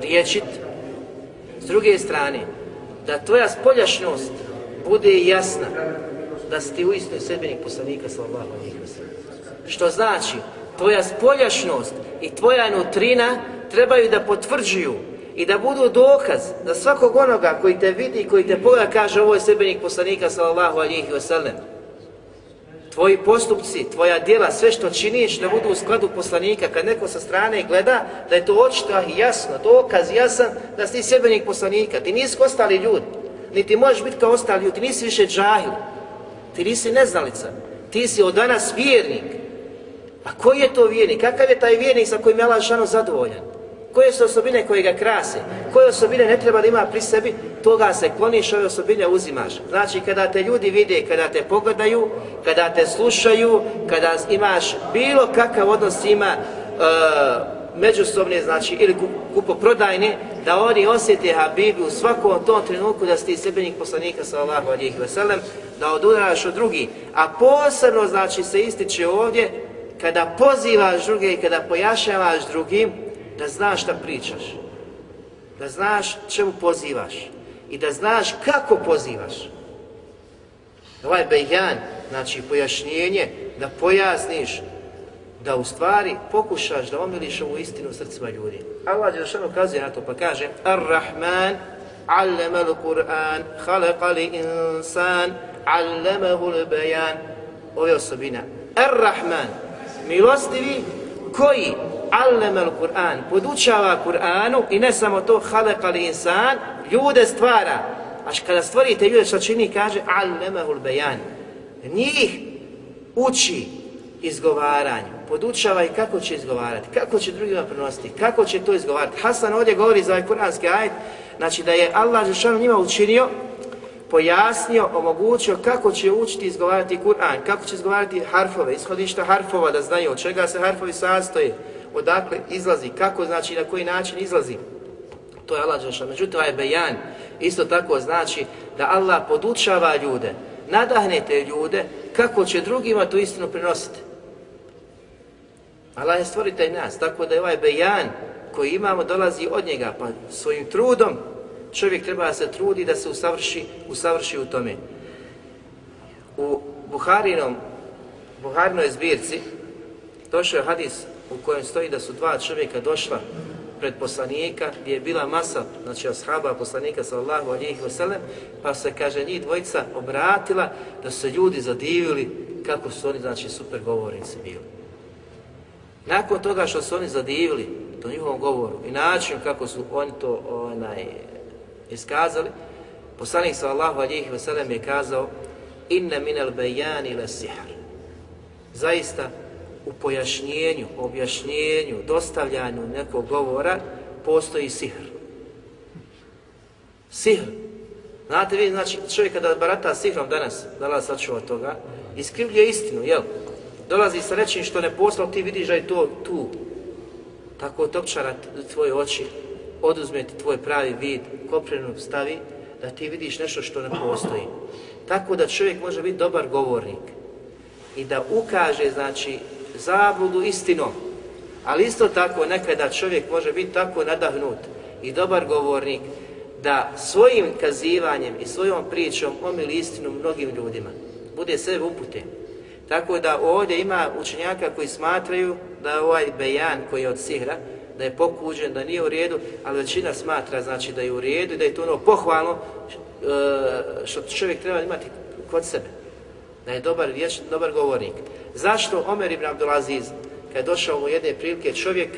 riječit, s druge strane, da tvoja spoljašnost bude jasna, da si ti u istinu sedbenik poslanika sallallahu alaihi wa sallam. Što znači, tvoja spoljašnost i tvoja nutrina trebaju da potvrđuju i da budu dokaz da svakog onoga koji te vidi i koji te pogleda kaže ovo je sebenik poslanika sallallahu alihi wasallam. Tvoji postupci, tvoja djela, sve što činiš da budu u skladu poslanika, kad neko sa strane gleda, da je to očito i jasno, dokaz jasan da si ti poslanika. Ti nisi ostali ljudi, niti možeš biti kao ostali ljudi, ti nisi više džahil, ti nisi neznalica, ti si od danas vjernik, A koji je to vjernik? Kakav je taj vjernik sa kojim je Allah šano zadovoljan? Koje su osobine koje ga krase? Koje osobine ne treba da ima pri sebi? Toga se kloniš, ove osobine uzimaš. Znači, kada te ljudi vide, kada te pogledaju, kada te slušaju, kada imaš bilo kakav odnos ima e, međusobne, znači, ili kupoprodajne, da oni osjete Habibi u svakom tom trenutku da ste ti sebenik poslanika sallallahu alihi veselem, da odudaraš od drugi. A posebno, znači, se ističe ovdje, kada pozivaš druge i kada pojašnjavaš drugim, da znaš šta pričaš. Da znaš čemu pozivaš. I da znaš kako pozivaš. Ovaj bejan, znači pojašnjenje, da pojasniš, da u stvari pokušaš da omiliš ovu istinu u srcima ljudi. Allah je zašto ukazuje na to pa kaže Ar-Rahman allama al-Qur'an khalaqa li-insan allamahu al-bayan ove osobina Ar-Rahman milostivi koji allama al-Qur'an podučava Kur'anu i ne samo to khalaqa insan, ljude stvara. A kada stvorite ljude što čini? Kaže allamahu al-bayan njih uči izgovaranju. Podučava i kako će izgovarati, kako će drugima prenositi, kako će to izgovarati. Hasan ovdje govori za ovaj kuranski ajet, znači da je Allah Žešanu njima učinio, pojasnio, omogućio kako će učiti izgovarati Kur'an, kako će izgovarati harfove, ishodišta harfova, da znaju od čega se harfovi sastoje, odakle izlazi, kako znači na koji način izlazi. To je Allah Đelešanu. Međutim, ovaj bejan isto tako znači da Allah podučava ljude, nadahnete ljude kako će drugima tu istinu prenositi. Allah je stvoritelj nas, tako da je ovaj bejan koji imamo dolazi od njega, pa svojim trudom čovjek treba da se trudi da se usavrši, usavrši u tome. U Buharinom, Buharinoj zbirci došao je hadis u kojem stoji da su dva čovjeka došla pred poslanika gdje je bila masa, znači ashaba poslanika sallallahu alihi wasallam, pa se, kaže, njih dvojica obratila da se ljudi zadivili kako su oni, znači, super govornici bili. Nakon toga što su oni zadivili to njihovom govoru i način kako su oni to onaj, iskazali, poslanik sallallahu alihi wasallam je kazao inna minal bejani la sihr. Zaista u pojašnjenju, objašnjenju, dostavljanju nekog govora postoji sihr. Sihr. Znate vi, znači čovjek kada barata sihrom danas, da li sačuva toga, iskrivljuje istinu, jel? dolazi sa nečim što ne poslao, ti vidiš da je to tu. Tako topčara tvoje oči, oduzme ti tvoj pravi vid, koprenu stavi, da ti vidiš nešto što ne postoji. Tako da čovjek može biti dobar govornik i da ukaže, znači, zabludu istinom. Ali isto tako nekada čovjek može biti tako nadahnut i dobar govornik da svojim kazivanjem i svojom pričom omili istinu mnogim ljudima. Bude sve upute. Tako da ovdje ima učenjaka koji smatraju da ovaj bejan koji je od sihra, da je pokuđen, da nije u redu, ali većina smatra znači da je u redu i da je to ono pohvalno e, što čovjek treba imati kod sebe. Da je dobar vječ, dobar govornik. Zašto Omer ibn Abdulaziz, kad je došao u jedne prilike, čovjek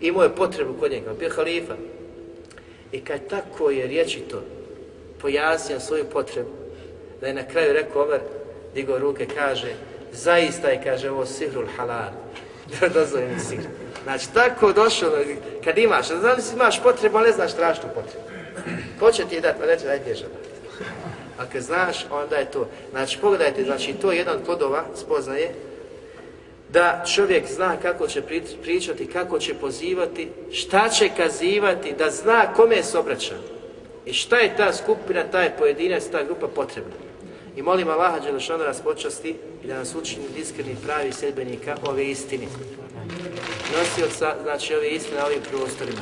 imao je potrebu kod njega, bio halifa. I kad tako je riječito pojasnio svoju potrebu, da je na kraju rekao Omer, digo ruke, kaže, zaista je, kaže, ovo sihrul halal. Da mi sihr. Znači, tako došlo, kad imaš, znaš imaš potrebu, ali ne znaš strašnu potrebu. Ko će ti dati, pa neće, daj. A kad znaš, onda je to. Znači, pogledajte, znači, to je jedan od plodova spoznaje, da čovjek zna kako će pričati, kako će pozivati, šta će kazivati, da zna kome se obraća. I šta je ta skupina, taj pojedinac, ta grupa potrebna. I molim Allaha Đelešanu da nas počasti i da nas učini iskreni pravi sedbenika ove istine. Nosioca, znači ove istine na ovim prostorima.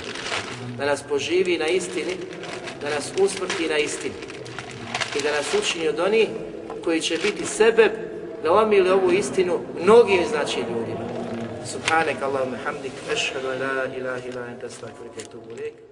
Da nas poživi na istini, da nas usmrti na istini. I da nas učini od onih koji će biti sebe da omili ovu istinu mnogim znači ljudima. Subhanak Allahumma hamdik, ashhadu an la ilaha illa anta astaghfiruka wa atubu ilayk.